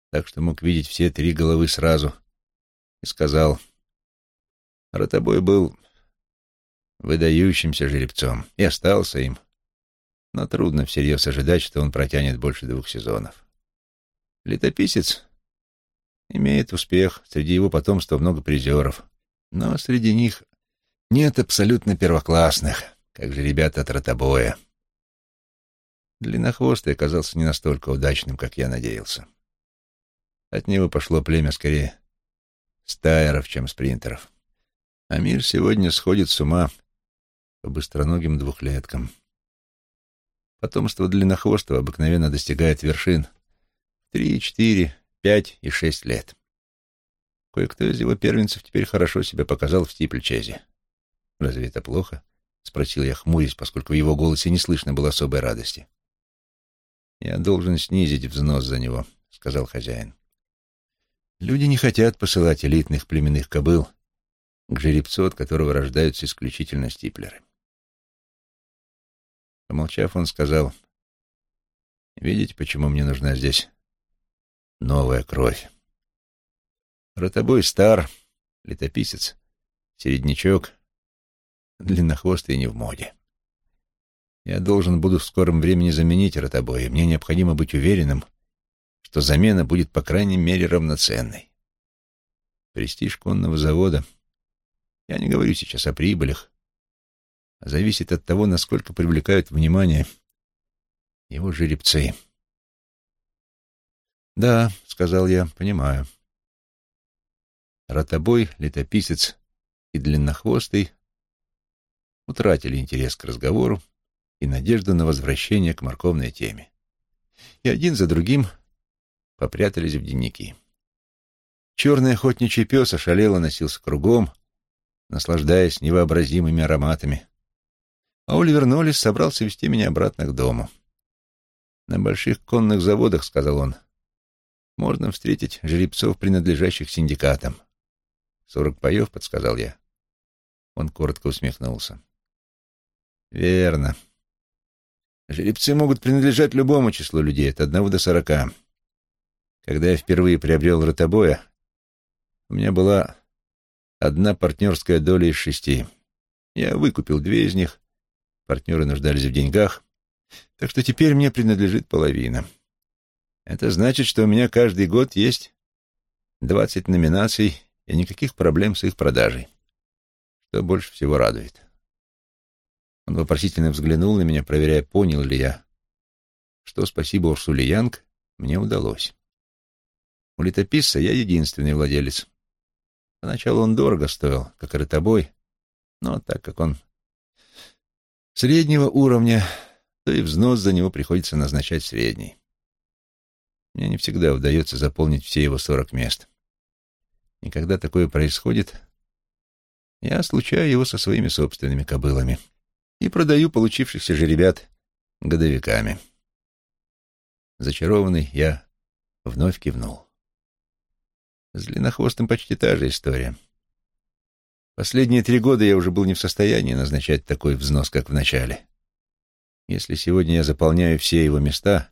так что мог видеть все три головы сразу, и сказал, «Ротобой был выдающимся жеребцом и остался им, но трудно всерьез ожидать, что он протянет больше двух сезонов. Летописец имеет успех, среди его потомства много призеров, но среди них нет абсолютно первоклассных, как же ребята от ротобоя. Длиннохвостый оказался не настолько удачным, как я надеялся. От него пошло племя скорее стайеров, чем спринтеров. А мир сегодня сходит с ума по быстроногим двухлеткам. Потомство длиннохвостого обыкновенно достигает вершин в три, четыре, пять и шесть лет. Кое-кто из его первенцев теперь хорошо себя показал в стипльчезе. Разве это плохо? — спросил я, хмурясь, поскольку в его голосе не слышно было особой радости. «Я должен снизить взнос за него», — сказал хозяин. «Люди не хотят посылать элитных племенных кобыл к жеребцу, от которого рождаются исключительно стиплеры». Помолчав, он сказал, «Видите, почему мне нужна здесь новая кровь? Ротобой стар, летописец, середнячок, длиннохвостый не в моде. Я должен буду в скором времени заменить ротобой, и мне необходимо быть уверенным, что замена будет по крайней мере равноценной. Престиж конного завода, я не говорю сейчас о прибылях, а зависит от того, насколько привлекают внимание его жеребцы. «Да», — сказал я, — «понимаю». Ротобой, летописец и длиннохвостый утратили интерес к разговору и надежду на возвращение к морковной теме. И один за другим попрятались в дневники. Черный охотничий пес ошалело носился кругом, наслаждаясь невообразимыми ароматами. А Оливер Ноллис собрался вести меня обратно к дому. «На больших конных заводах, — сказал он, — можно встретить жеребцов, принадлежащих синдикатам. Сорок паев, — подсказал я. Он коротко усмехнулся. Верно. Жеребцы могут принадлежать любому числу людей, от одного до сорока. Когда я впервые приобрел ротобоя, у меня была одна партнерская доля из шести. Я выкупил две из них, партнеры нуждались в деньгах, так что теперь мне принадлежит половина. Это значит, что у меня каждый год есть двадцать номинаций и никаких проблем с их продажей, что больше всего радует. Он вопросительно взглянул на меня, проверяя, понял ли я, что, спасибо Урсуле Янг, мне удалось. У летописца я единственный владелец. Поначалу он дорого стоил, как и ротобой, но так как он среднего уровня, то и взнос за него приходится назначать средний. Мне не всегда удается заполнить все его сорок мест. И когда такое происходит, я случаю его со своими собственными кобылами — и продаю получившихся же ребят годовиками. Зачарованный, я вновь кивнул. С длиннохвостым почти та же история. Последние три года я уже был не в состоянии назначать такой взнос, как в начале. Если сегодня я заполняю все его места,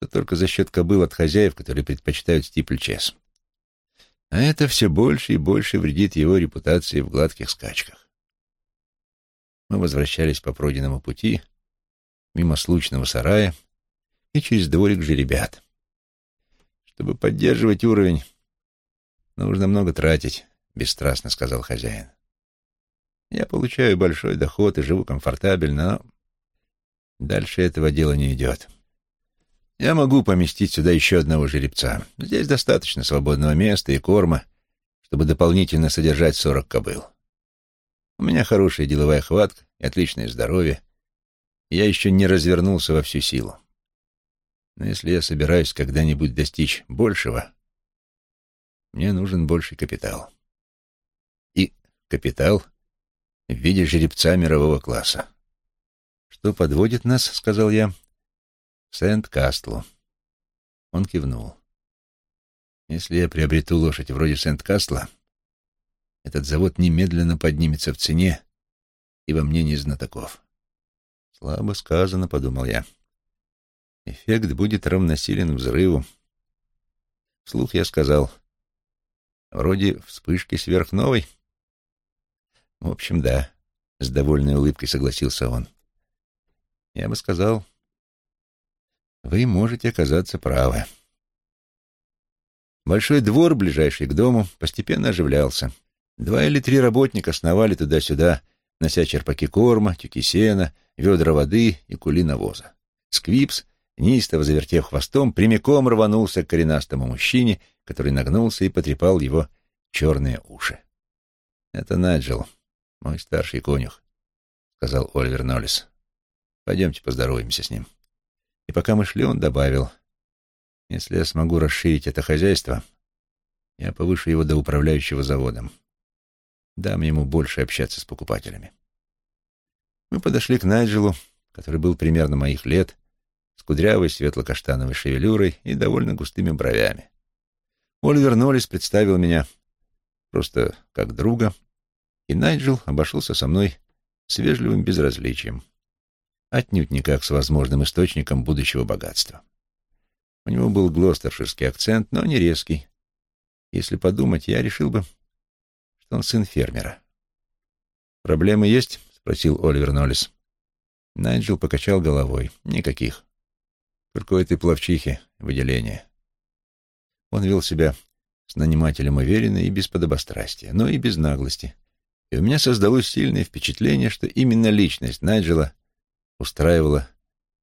то только за счет кобыл от хозяев, которые предпочитают стипль-чес. А это все больше и больше вредит его репутации в гладких скачках. Мы возвращались по пройденному пути, мимо случного сарая и через дворик жеребят. Чтобы поддерживать уровень, нужно много тратить, — бесстрастно сказал хозяин. Я получаю большой доход и живу комфортабельно, но дальше этого дела не идет. Я могу поместить сюда еще одного жеребца. Здесь достаточно свободного места и корма, чтобы дополнительно содержать сорок кобыл. У меня хорошая деловая хватка и отличное здоровье. Я еще не развернулся во всю силу. Но если я собираюсь когда-нибудь достичь большего, мне нужен больший капитал. И капитал в виде жеребца мирового класса. «Что подводит нас?» — сказал я. «Сент-Кастлу». Он кивнул. «Если я приобрету лошадь вроде Сент-Кастла, этот завод немедленно поднимется в цене, и во мне не знатоков. Слабо сказано, — подумал я. Эффект будет равносилен взрыву. Вслух я сказал, вроде вспышки сверхновой. В общем, да, — с довольной улыбкой согласился он. Я бы сказал, вы можете оказаться правы. Большой двор, ближайший к дому, постепенно оживлялся. Два или три работника сновали туда-сюда, нося черпаки корма, тюки сена, ведра воды и кули навоза. Сквипс, неистово завертев хвостом, прямиком рванулся к коренастому мужчине, который нагнулся и потрепал его черные уши. — Это Наджел, мой старший конюх, — сказал Оливер Ноллис. — Пойдемте поздороваемся с ним. И пока мы шли, он добавил, — если я смогу расширить это хозяйство, я повышу его до управляющего заводом. Дам ему больше общаться с покупателями. Мы подошли к Найджелу, который был примерно моих лет, с кудрявой светло-каштановой шевелюрой и довольно густыми бровями. Оливер Ноллис представил меня просто как друга, и Найджел обошелся со мной с вежливым безразличием, отнюдь не как с возможным источником будущего богатства. У него был глостерширский акцент, но не резкий. Если подумать, я решил бы, что он сын фермера. «Проблемы есть?» — спросил Оливер Ноллис. Найджел покачал головой. «Никаких. Только у этой плавчихи выделение». Он вел себя с нанимателем уверенно и без подобострастия, но и без наглости. И у меня создалось сильное впечатление, что именно личность Найджела устраивала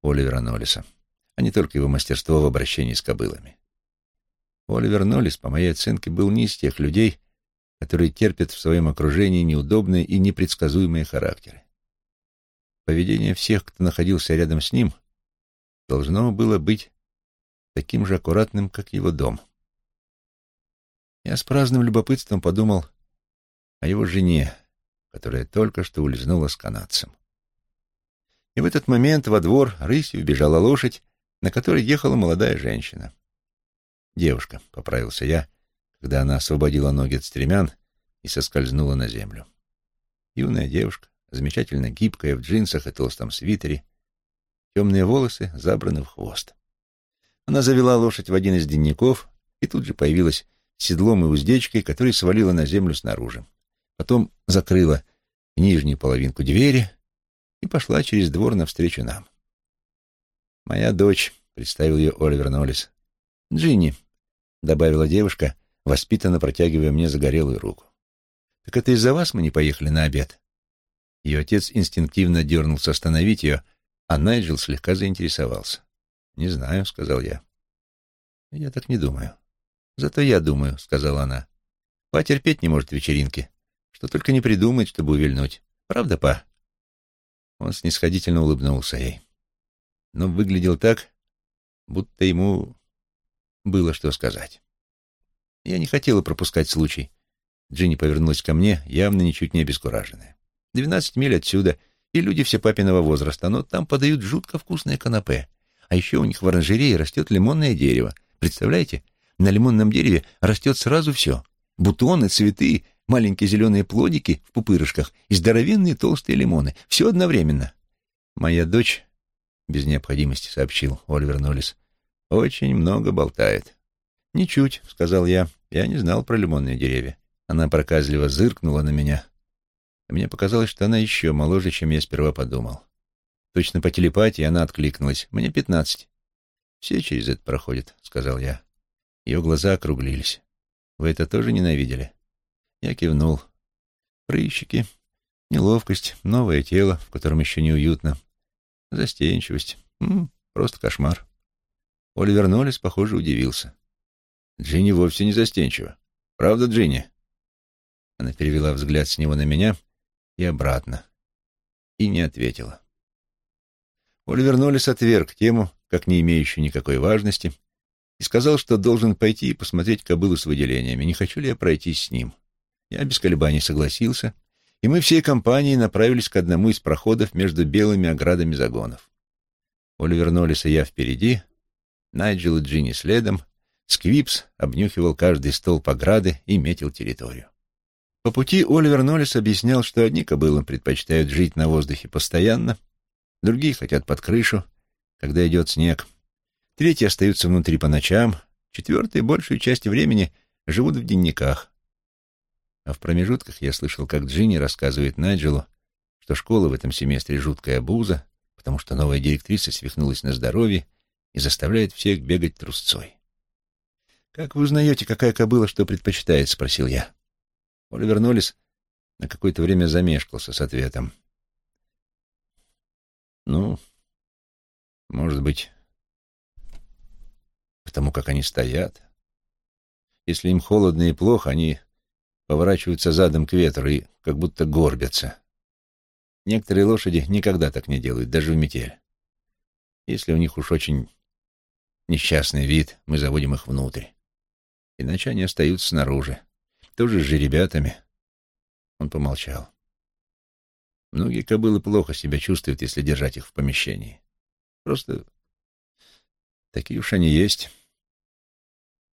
Оливера Ноллиса, а не только его мастерство в обращении с кобылами. Оливер Ноллис, по моей оценке, был не из тех людей, которые терпят в своем окружении неудобные и непредсказуемые характеры. Поведение всех, кто находился рядом с ним, должно было быть таким же аккуратным, как его дом. Я с праздным любопытством подумал о его жене, которая только что улизнула с канадцем. И в этот момент во двор рысью убежала лошадь, на которой ехала молодая женщина. «Девушка», — поправился я, когда она освободила ноги от стремян и соскользнула на землю. Юная девушка, замечательно гибкая, в джинсах и толстом свитере, темные волосы забраны в хвост. Она завела лошадь в один из денников и тут же появилась седлом и уздечкой, который свалила на землю снаружи. Потом закрыла нижнюю половинку двери и пошла через двор навстречу нам. «Моя дочь», — представил ее Оливер Ноллис. «Джинни», — добавила девушка, воспитанно протягивая мне загорелую руку. «Так это из-за вас мы не поехали на обед?» Ее отец инстинктивно дернулся остановить ее, а Найджел слегка заинтересовался. «Не знаю», — сказал я. «Я так не думаю». «Зато я думаю», — сказала она. «Па терпеть не может вечеринки, что только не придумает, чтобы увильнуть. Правда, па?» Он снисходительно улыбнулся ей. Но выглядел так, будто ему было что сказать. Я не хотела пропускать случай. Джинни повернулась ко мне, явно ничуть не обескураженная. Двенадцать миль отсюда, и люди все папиного возраста, но там подают жутко вкусное канапе. А еще у них в оранжерее растет лимонное дерево. Представляете? На лимонном дереве растет сразу все. Бутоны, цветы, маленькие зеленые плодики в пупырышках и здоровенные толстые лимоны. Все одновременно. Моя дочь, без необходимости сообщил Оливер Ноллис, очень много болтает. «Ничуть», — сказал я. «Я не знал про лимонные деревья». Она проказливо зыркнула на меня. Мне показалось, что она еще моложе, чем я сперва подумал. Точно по телепатии она откликнулась. «Мне пятнадцать». «Все через это проходят», — сказал я. Ее глаза округлились. «Вы это тоже ненавидели?» Я кивнул. Прыщики, неловкость, новое тело, в котором еще неуютно, застенчивость. М -м, просто кошмар. Оливер Ноллис, похоже, удивился. Джинни вовсе не застенчива. Правда, Джинни? Она перевела взгляд с него на меня и обратно. И не ответила. Оливер Ноллис отверг тему, как не имеющую никакой важности, и сказал, что должен пойти и посмотреть кобылу с выделениями, не хочу ли я пройтись с ним. Я без колебаний согласился, и мы всей компанией направились к одному из проходов между белыми оградами загонов. Оливер Ноллис и я впереди, Найджел и Джинни следом — Сквипс обнюхивал каждый столб ограды и метил территорию. По пути Оливер Ноллес объяснял, что одни кобылы предпочитают жить на воздухе постоянно, другие хотят под крышу, когда идет снег, третьи остаются внутри по ночам, четвертые большую часть времени живут в денниках. А в промежутках я слышал, как Джинни рассказывает Найджелу, что школа в этом семестре жуткая обуза, потому что новая директриса свихнулась на здоровье и заставляет всех бегать трусцой. «Как вы узнаете, какая кобыла что предпочитает?» — спросил я. Оливер Ноллис на какое-то время замешкался с ответом. «Ну, может быть, потому как они стоят. Если им холодно и плохо, они поворачиваются задом к ветру и как будто горбятся. Некоторые лошади никогда так не делают, даже в метель. Если у них уж очень несчастный вид, мы заводим их внутрь. Иначе они остаются снаружи. Тоже с жеребятами. Он помолчал. Многие кобылы плохо себя чувствуют, если держать их в помещении. Просто такие уж они есть.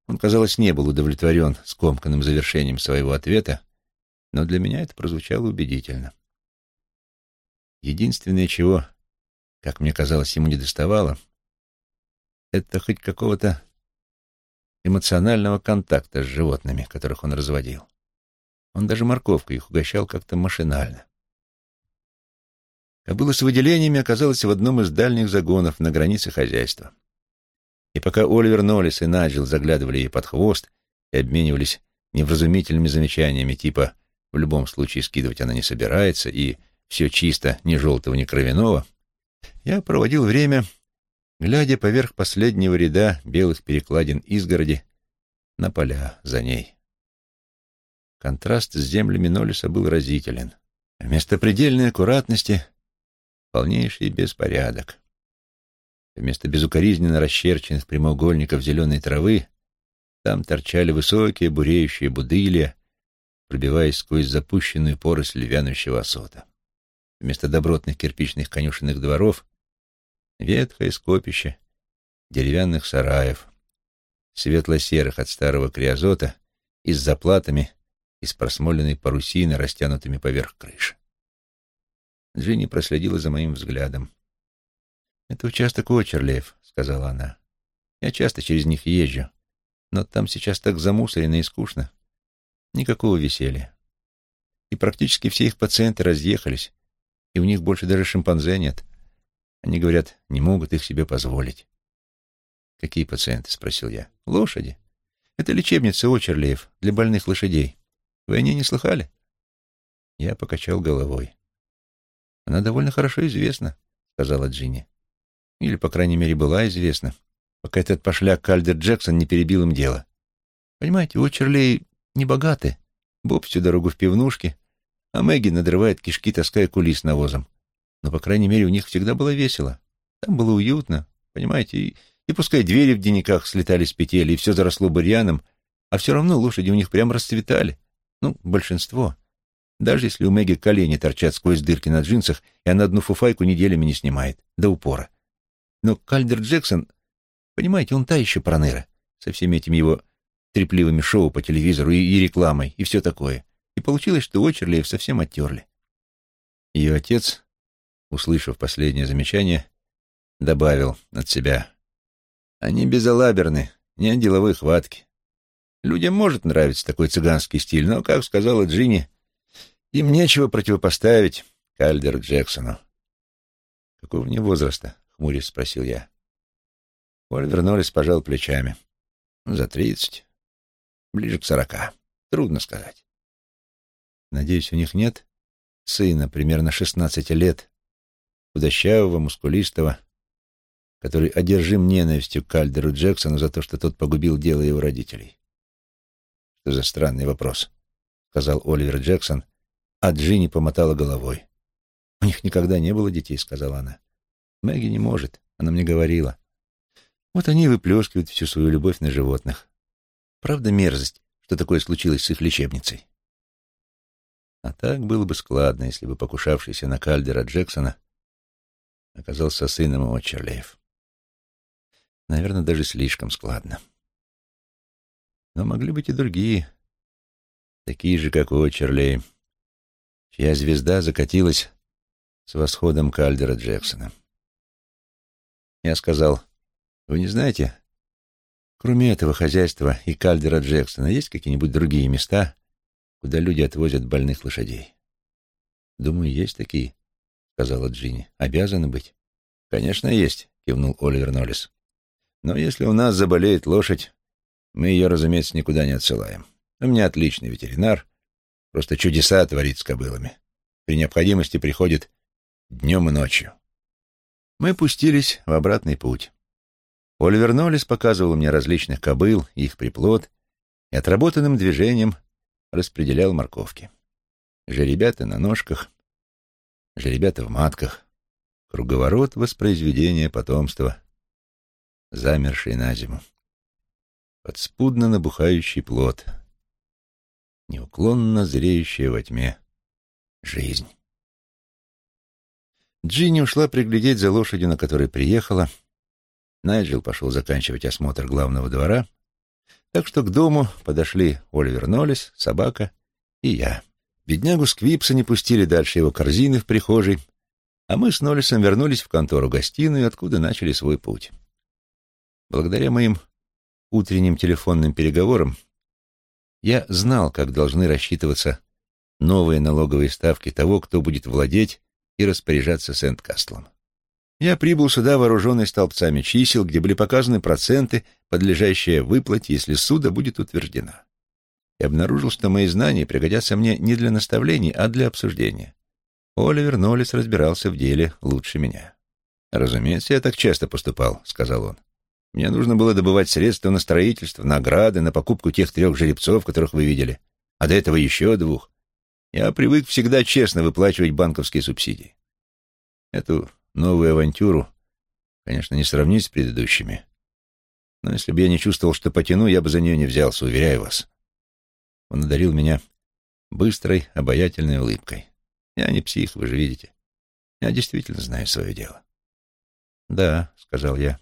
Он, казалось, не был удовлетворен скомканным завершением своего ответа, но для меня это прозвучало убедительно. Единственное, чего, как мне казалось, ему не доставало, это хоть какого-то эмоционального контакта с животными, которых он разводил. Он даже морковкой их угощал как-то машинально. Кобыла с выделениями оказалась в одном из дальних загонов на границе хозяйства. И пока Оливер Ноллис и Наджил заглядывали ей под хвост и обменивались невразумительными замечаниями типа «в любом случае скидывать она не собирается» и «все чисто, ни желтого, ни кровяного», я проводил время глядя поверх последнего ряда белых перекладин изгороди на поля за ней. Контраст с землями Нолиса был разителен. Вместо предельной аккуратности — полнейший беспорядок. Вместо безукоризненно расчерченных прямоугольников зеленой травы там торчали высокие буреющие будылья, пробиваясь сквозь запущенную поросль вянущего осота. Вместо добротных кирпичных конюшенных дворов Ветхое скопище деревянных сараев, светло-серых от старого криозота и с заплатами из просмоленной парусины, растянутыми поверх крыши. Джинни проследила за моим взглядом. «Это участок Очерлеев», — сказала она. «Я часто через них езжу, но там сейчас так замусорено и скучно. Никакого веселья. И практически все их пациенты разъехались, и у них больше даже шимпанзе нет. Они говорят, не могут их себе позволить. «Какие пациенты?» — спросил я. «Лошади. Это лечебница Очерлеев для больных лошадей. Вы о ней не слыхали?» Я покачал головой. «Она довольно хорошо известна», — сказала Джинни. «Или, по крайней мере, была известна, пока этот пошляк Кальдер Джексон не перебил им дело. Понимаете, Очерлей не богаты. Боб всю дорогу в пивнушке, а Мэгги надрывает кишки, таская кулис навозом. Но, по крайней мере, у них всегда было весело. Там было уютно, понимаете, и, и пускай двери в денниках слетали с петель, и все заросло бурьяном, а все равно лошади у них прям расцветали. Ну, большинство. Даже если у Мэгги колени торчат сквозь дырки на джинсах, и она одну фуфайку неделями не снимает, до упора. Но Кальдер Джексон, понимаете, он та еще проныра, со всеми этими его трепливыми шоу по телевизору и, и рекламой, и все такое. И получилось, что Очерлеев совсем оттерли. Ее отец услышав последнее замечание, добавил от себя. Они безалаберны, нет деловой хватки. Людям может нравиться такой цыганский стиль, но, как сказала Джинни, им нечего противопоставить Кальдер Джексону. «Какого мне возраста?» — хмурясь спросил я. Оливер Норрис пожал плечами. «За тридцать. Ближе к сорока. Трудно сказать. Надеюсь, у них нет сына примерно шестнадцати лет, худощавого, мускулистого, который одержим ненавистью к Кальдеру Джексону за то, что тот погубил дело его родителей. «Что за странный вопрос?» — сказал Оливер Джексон, а Джинни помотала головой. «У них никогда не было детей», — сказала она. «Мэгги не может, она мне говорила. Вот они и выплескивают всю свою любовь на животных. Правда мерзость, что такое случилось с их лечебницей?» А так было бы складно, если бы покушавшийся на Кальдера Джексона оказался сыном Очерлеев. Наверное, даже слишком складно. Но могли быть и другие, такие же, как Очерлей, чья звезда закатилась с восходом Кальдера Джексона. Я сказал, вы не знаете, кроме этого хозяйства и Кальдера Джексона, есть какие-нибудь другие места, куда люди отвозят больных лошадей? Думаю, есть такие, сказала Джинни. Обязаны быть. Конечно, есть, кивнул Оливер Ноллис. Но если у нас заболеет лошадь, мы ее, разумеется, никуда не отсылаем. У меня отличный ветеринар, просто чудеса творит с кобылами. При необходимости приходит днем и ночью. Мы пустились в обратный путь. Оливер Ноллис показывал мне различных кобыл, их приплод, и отработанным движением распределял морковки. Жеребята на ножках, жеребята в матках, круговорот воспроизведения потомства, замерший на зиму подспудно набухающий плод, неуклонно зреющая во тьме жизнь. Джинни ушла приглядеть за лошадью, на которой приехала. Найджел пошел заканчивать осмотр главного двора, так что к дому подошли Оливер Ноллис, собака и я. Беднягу Сквипса не пустили дальше его корзины в прихожей, а мы с Ноллисом вернулись в контору-гостиную, откуда начали свой путь. Благодаря моим утренним телефонным переговорам я знал, как должны рассчитываться новые налоговые ставки того, кто будет владеть и распоряжаться Сент-Кастлом. Я прибыл сюда вооруженный столбцами чисел, где были показаны проценты, подлежащие выплате, если суда будет утверждена. И обнаружил, что мои знания пригодятся мне не для наставлений, а для обсуждения. Оливер Ноллис разбирался в деле лучше меня. «Разумеется, я так часто поступал», — сказал он. Мне нужно было добывать средства на строительство, награды, на покупку тех трех жеребцов, которых вы видели, а до этого еще двух. Я привык всегда честно выплачивать банковские субсидии. Эту новую авантюру, конечно, не сравнить с предыдущими. Но если бы я не чувствовал, что потяну, я бы за нее не взялся, уверяю вас. Он одарил меня быстрой, обаятельной улыбкой. Я не псих, вы же видите. Я действительно знаю свое дело. «Да», — сказал я,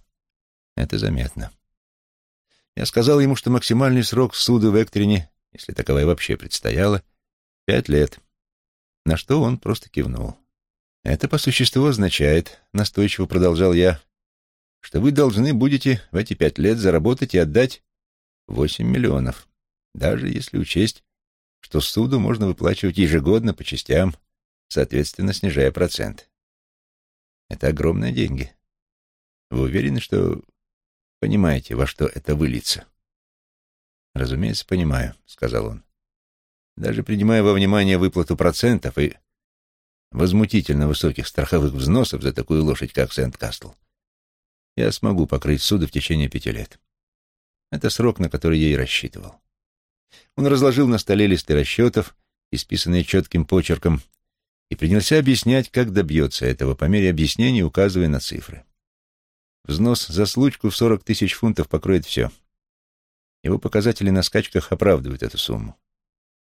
это заметно. Я сказал ему, что максимальный срок суда в Эктерине, если таковая вообще предстояла, пять лет, на что он просто кивнул. Это по существу означает, настойчиво продолжал я, что вы должны будете в эти пять лет заработать и отдать восемь миллионов, даже если учесть, что суду можно выплачивать ежегодно по частям, соответственно, снижая процент. Это огромные деньги. Вы уверены, что Понимаете, во что это выльется?» «Разумеется, понимаю», — сказал он. «Даже принимая во внимание выплату процентов и возмутительно высоких страховых взносов за такую лошадь, как Сент-Кастл, я смогу покрыть суды в течение пяти лет. Это срок, на который я и рассчитывал». Он разложил на столе листы расчетов, исписанные четким почерком, и принялся объяснять, как добьется этого, по мере объяснений указывая на цифры. Взнос за случку в сорок тысяч фунтов покроет все. Его показатели на скачках оправдывают эту сумму.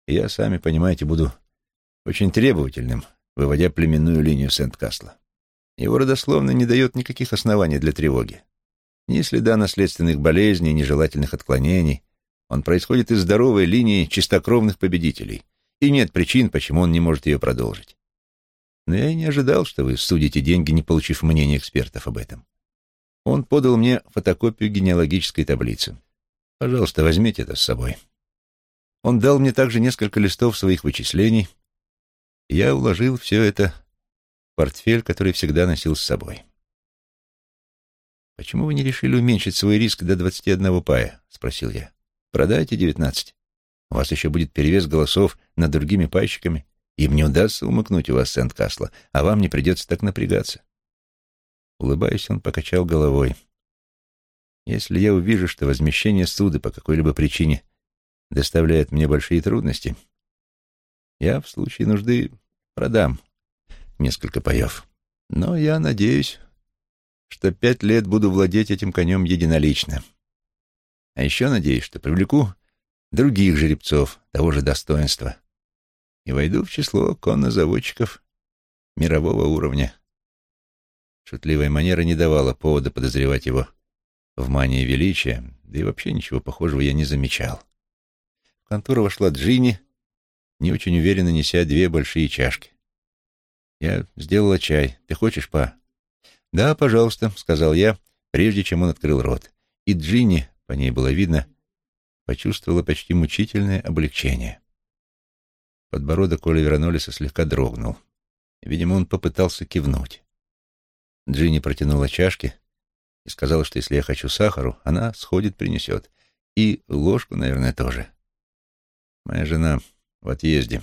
И я, сами понимаете, буду очень требовательным, выводя племенную линию Сент-Касла. Его родословно не дает никаких оснований для тревоги. Ни следа наследственных болезней, нежелательных отклонений. Он происходит из здоровой линии чистокровных победителей, и нет причин, почему он не может ее продолжить. Но я и не ожидал, что вы судите деньги, не получив мнения экспертов об этом. Он подал мне фотокопию генеалогической таблицы. Пожалуйста, возьмите это с собой. Он дал мне также несколько листов своих вычислений, я уложил все это в портфель, который всегда носил с собой. «Почему вы не решили уменьшить свой риск до 21 пая?» — спросил я. «Продайте 19. У вас еще будет перевес голосов над другими пайщиками. Им не удастся умыкнуть у вас Сент-Касла, а вам не придется так напрягаться. Улыбаясь, он покачал головой. «Если я увижу, что возмещение суда по какой-либо причине доставляет мне большие трудности, я в случае нужды продам несколько паев. Но я надеюсь, что пять лет буду владеть этим конем единолично. А еще надеюсь, что привлеку других жеребцов того же достоинства и войду в число коннозаводчиков мирового уровня. Шутливая манера не давала повода подозревать его в мании величия, да и вообще ничего похожего я не замечал. В контору вошла Джинни не очень уверенно неся две большие чашки. «Я сделала чай. Ты хочешь, па?» «Да, пожалуйста», — сказал я, прежде чем он открыл рот. И Джинни, по ней было видно, почувствовала почти мучительное облегчение. Подбородок Оливера Ноллиса слегка дрогнул. Видимо, он попытался кивнуть. Джинни протянула чашки и сказала, что если я хочу сахару, она сходит, принесет. И ложку, наверное, тоже. Моя жена в отъезде.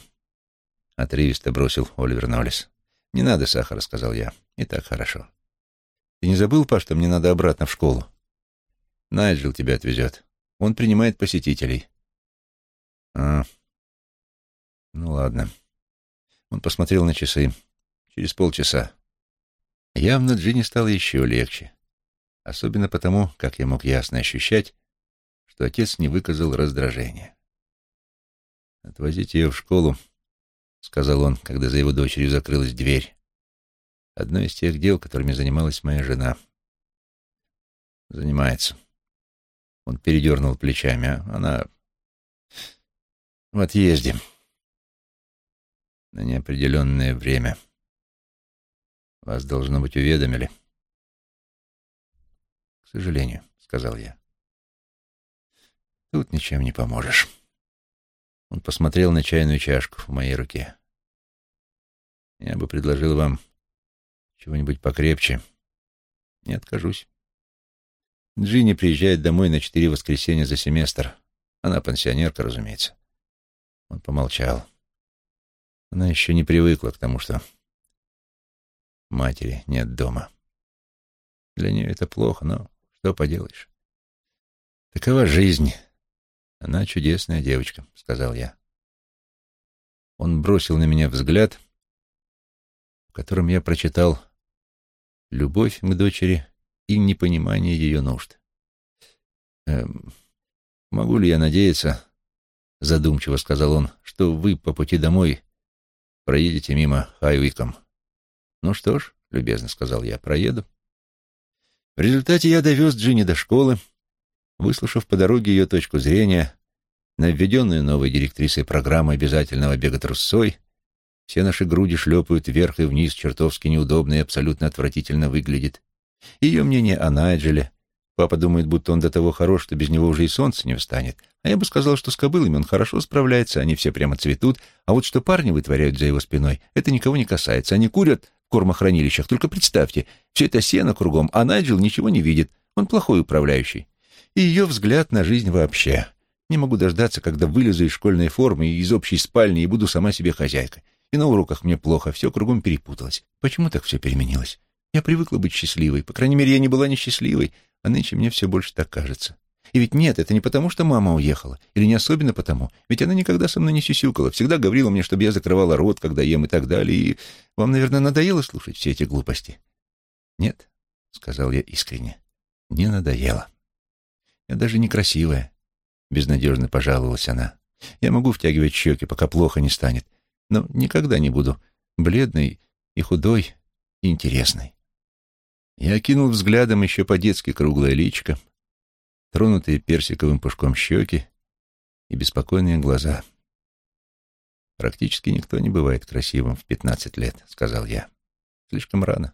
Отрывисто бросил Оливер Ноллис. «Не надо сахара», — сказал я. «И так хорошо». «Ты не забыл, па, что мне надо обратно в школу?» «Найджел тебя отвезет. Он принимает посетителей». «А, ну ладно». Он посмотрел на часы. «Через полчаса». Явно Джинни стало еще легче. Особенно потому, как я мог ясно ощущать, что отец не выказал раздражения. «Отвозить ее в школу», — сказал он, когда за его дочерью закрылась дверь. «Одно из тех дел, которыми занималась моя жена». «Занимается». Он передернул плечами, она в отъезде на неопределенное время. Вас, должно быть, уведомили. К сожалению, — сказал я. Тут ничем не поможешь. Он посмотрел на чайную чашку в моей руке. Я бы предложил вам чего-нибудь покрепче. Не откажусь. Джинни приезжает домой на четыре воскресенья за семестр. Она пенсионерка, разумеется. Он помолчал. Она еще не привыкла к тому, что матери нет дома. Для нее это плохо, но что поделаешь. Такова жизнь. Она чудесная девочка, — сказал я. Он бросил на меня взгляд, в котором я прочитал любовь к дочери и непонимание ее нужд. «Эм, «Могу ли я надеяться, — задумчиво сказал он, — что вы по пути домой проедете мимо Хайвиком?» «Ну что ж», — любезно сказал я, — «проеду». В результате я довез Джинни до школы, выслушав по дороге ее точку зрения на введенную новой директрисой программы обязательного бега трусцой, все наши груди шлепают вверх и вниз, чертовски неудобно и абсолютно отвратительно выглядит. Ее мнение о Найджеле. Папа думает, будто он до того хорош, что без него уже и солнце не встанет. А я бы сказал, что с кобылами он хорошо справляется, они все прямо цветут. А вот что парни вытворяют за его спиной, это никого не касается. Они курят кормохранилищах. Только представьте, все это сено кругом, а Найджел ничего не видит. Он плохой управляющий. И ее взгляд на жизнь вообще. Не могу дождаться, когда вылезу из школьной формы и из общей спальни и буду сама себе хозяйкой. И на уроках мне плохо, все кругом перепуталось. Почему так все переменилось? Я привыкла быть счастливой. По крайней мере, я не была несчастливой, а нынче мне все больше так кажется. И ведь нет, это не потому, что мама уехала, или не особенно потому, ведь она никогда со мной не сюсюкала, всегда говорила мне, чтобы я закрывала рот, когда ем и так далее, и вам, наверное, надоело слушать все эти глупости? Нет, — сказал я искренне, — не надоело. Я даже некрасивая, — безнадежно пожаловалась она. Я могу втягивать щеки, пока плохо не станет, но никогда не буду бледной и худой и интересной. Я окинул взглядом еще по-детски круглое личико, тронутые персиковым пушком щеки и беспокойные глаза. «Практически никто не бывает красивым в пятнадцать лет», — сказал я. «Слишком рано».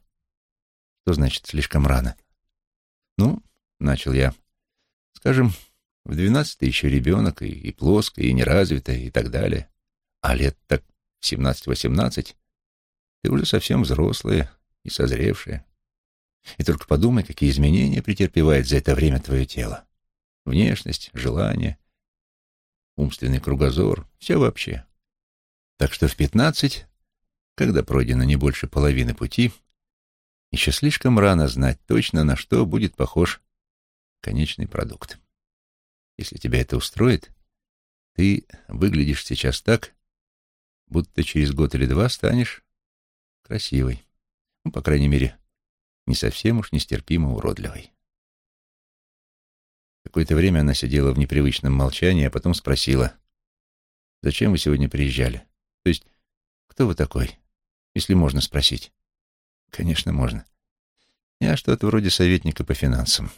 «Что значит «слишком рано»?» «Ну, — начал я, — скажем, в двенадцать еще ребенок, и, и плоская, и неразвитая, и так далее. А лет так семнадцать-восемнадцать ты уже совсем взрослая и созревшая. И только подумай, какие изменения претерпевает за это время твое тело внешность, желание, умственный кругозор, все вообще. Так что в пятнадцать, когда пройдено не больше половины пути, еще слишком рано знать точно, на что будет похож конечный продукт. Если тебя это устроит, ты выглядишь сейчас так, будто через год или два станешь красивой. Ну, по крайней мере, не совсем уж нестерпимо уродливой. Какое-то время она сидела в непривычном молчании, а потом спросила, «Зачем вы сегодня приезжали? То есть, кто вы такой, если можно спросить?» «Конечно, можно. Я что-то вроде советника по финансам.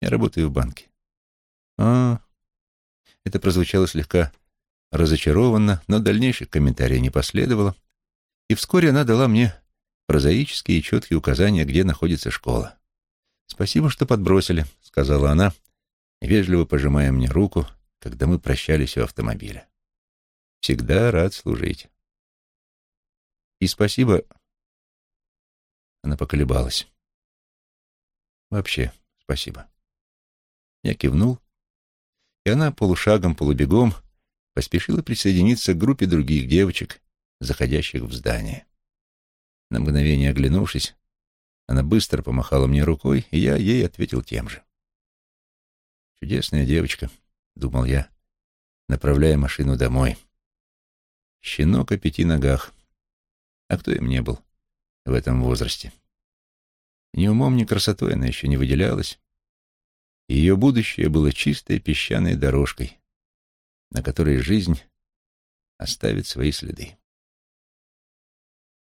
Я работаю в банке». «А, это прозвучало слегка разочарованно, но дальнейших комментариев не последовало, и вскоре она дала мне прозаические и четкие указания, где находится школа. «Спасибо, что подбросили», — сказала она, вежливо пожимая мне руку, когда мы прощались у автомобиля. «Всегда рад служить». «И спасибо...» Она поколебалась. «Вообще, спасибо». Я кивнул, и она полушагом, полубегом поспешила присоединиться к группе других девочек, заходящих в здание. На мгновение оглянувшись, она быстро помахала мне рукой, и я ей ответил тем же. «Чудесная девочка», — думал я, направляя машину домой. «Щенок о пяти ногах. А кто им не был в этом возрасте?» Ни умом, ни красотой она еще не выделялась, ее будущее было чистой песчаной дорожкой, на которой жизнь оставит свои следы.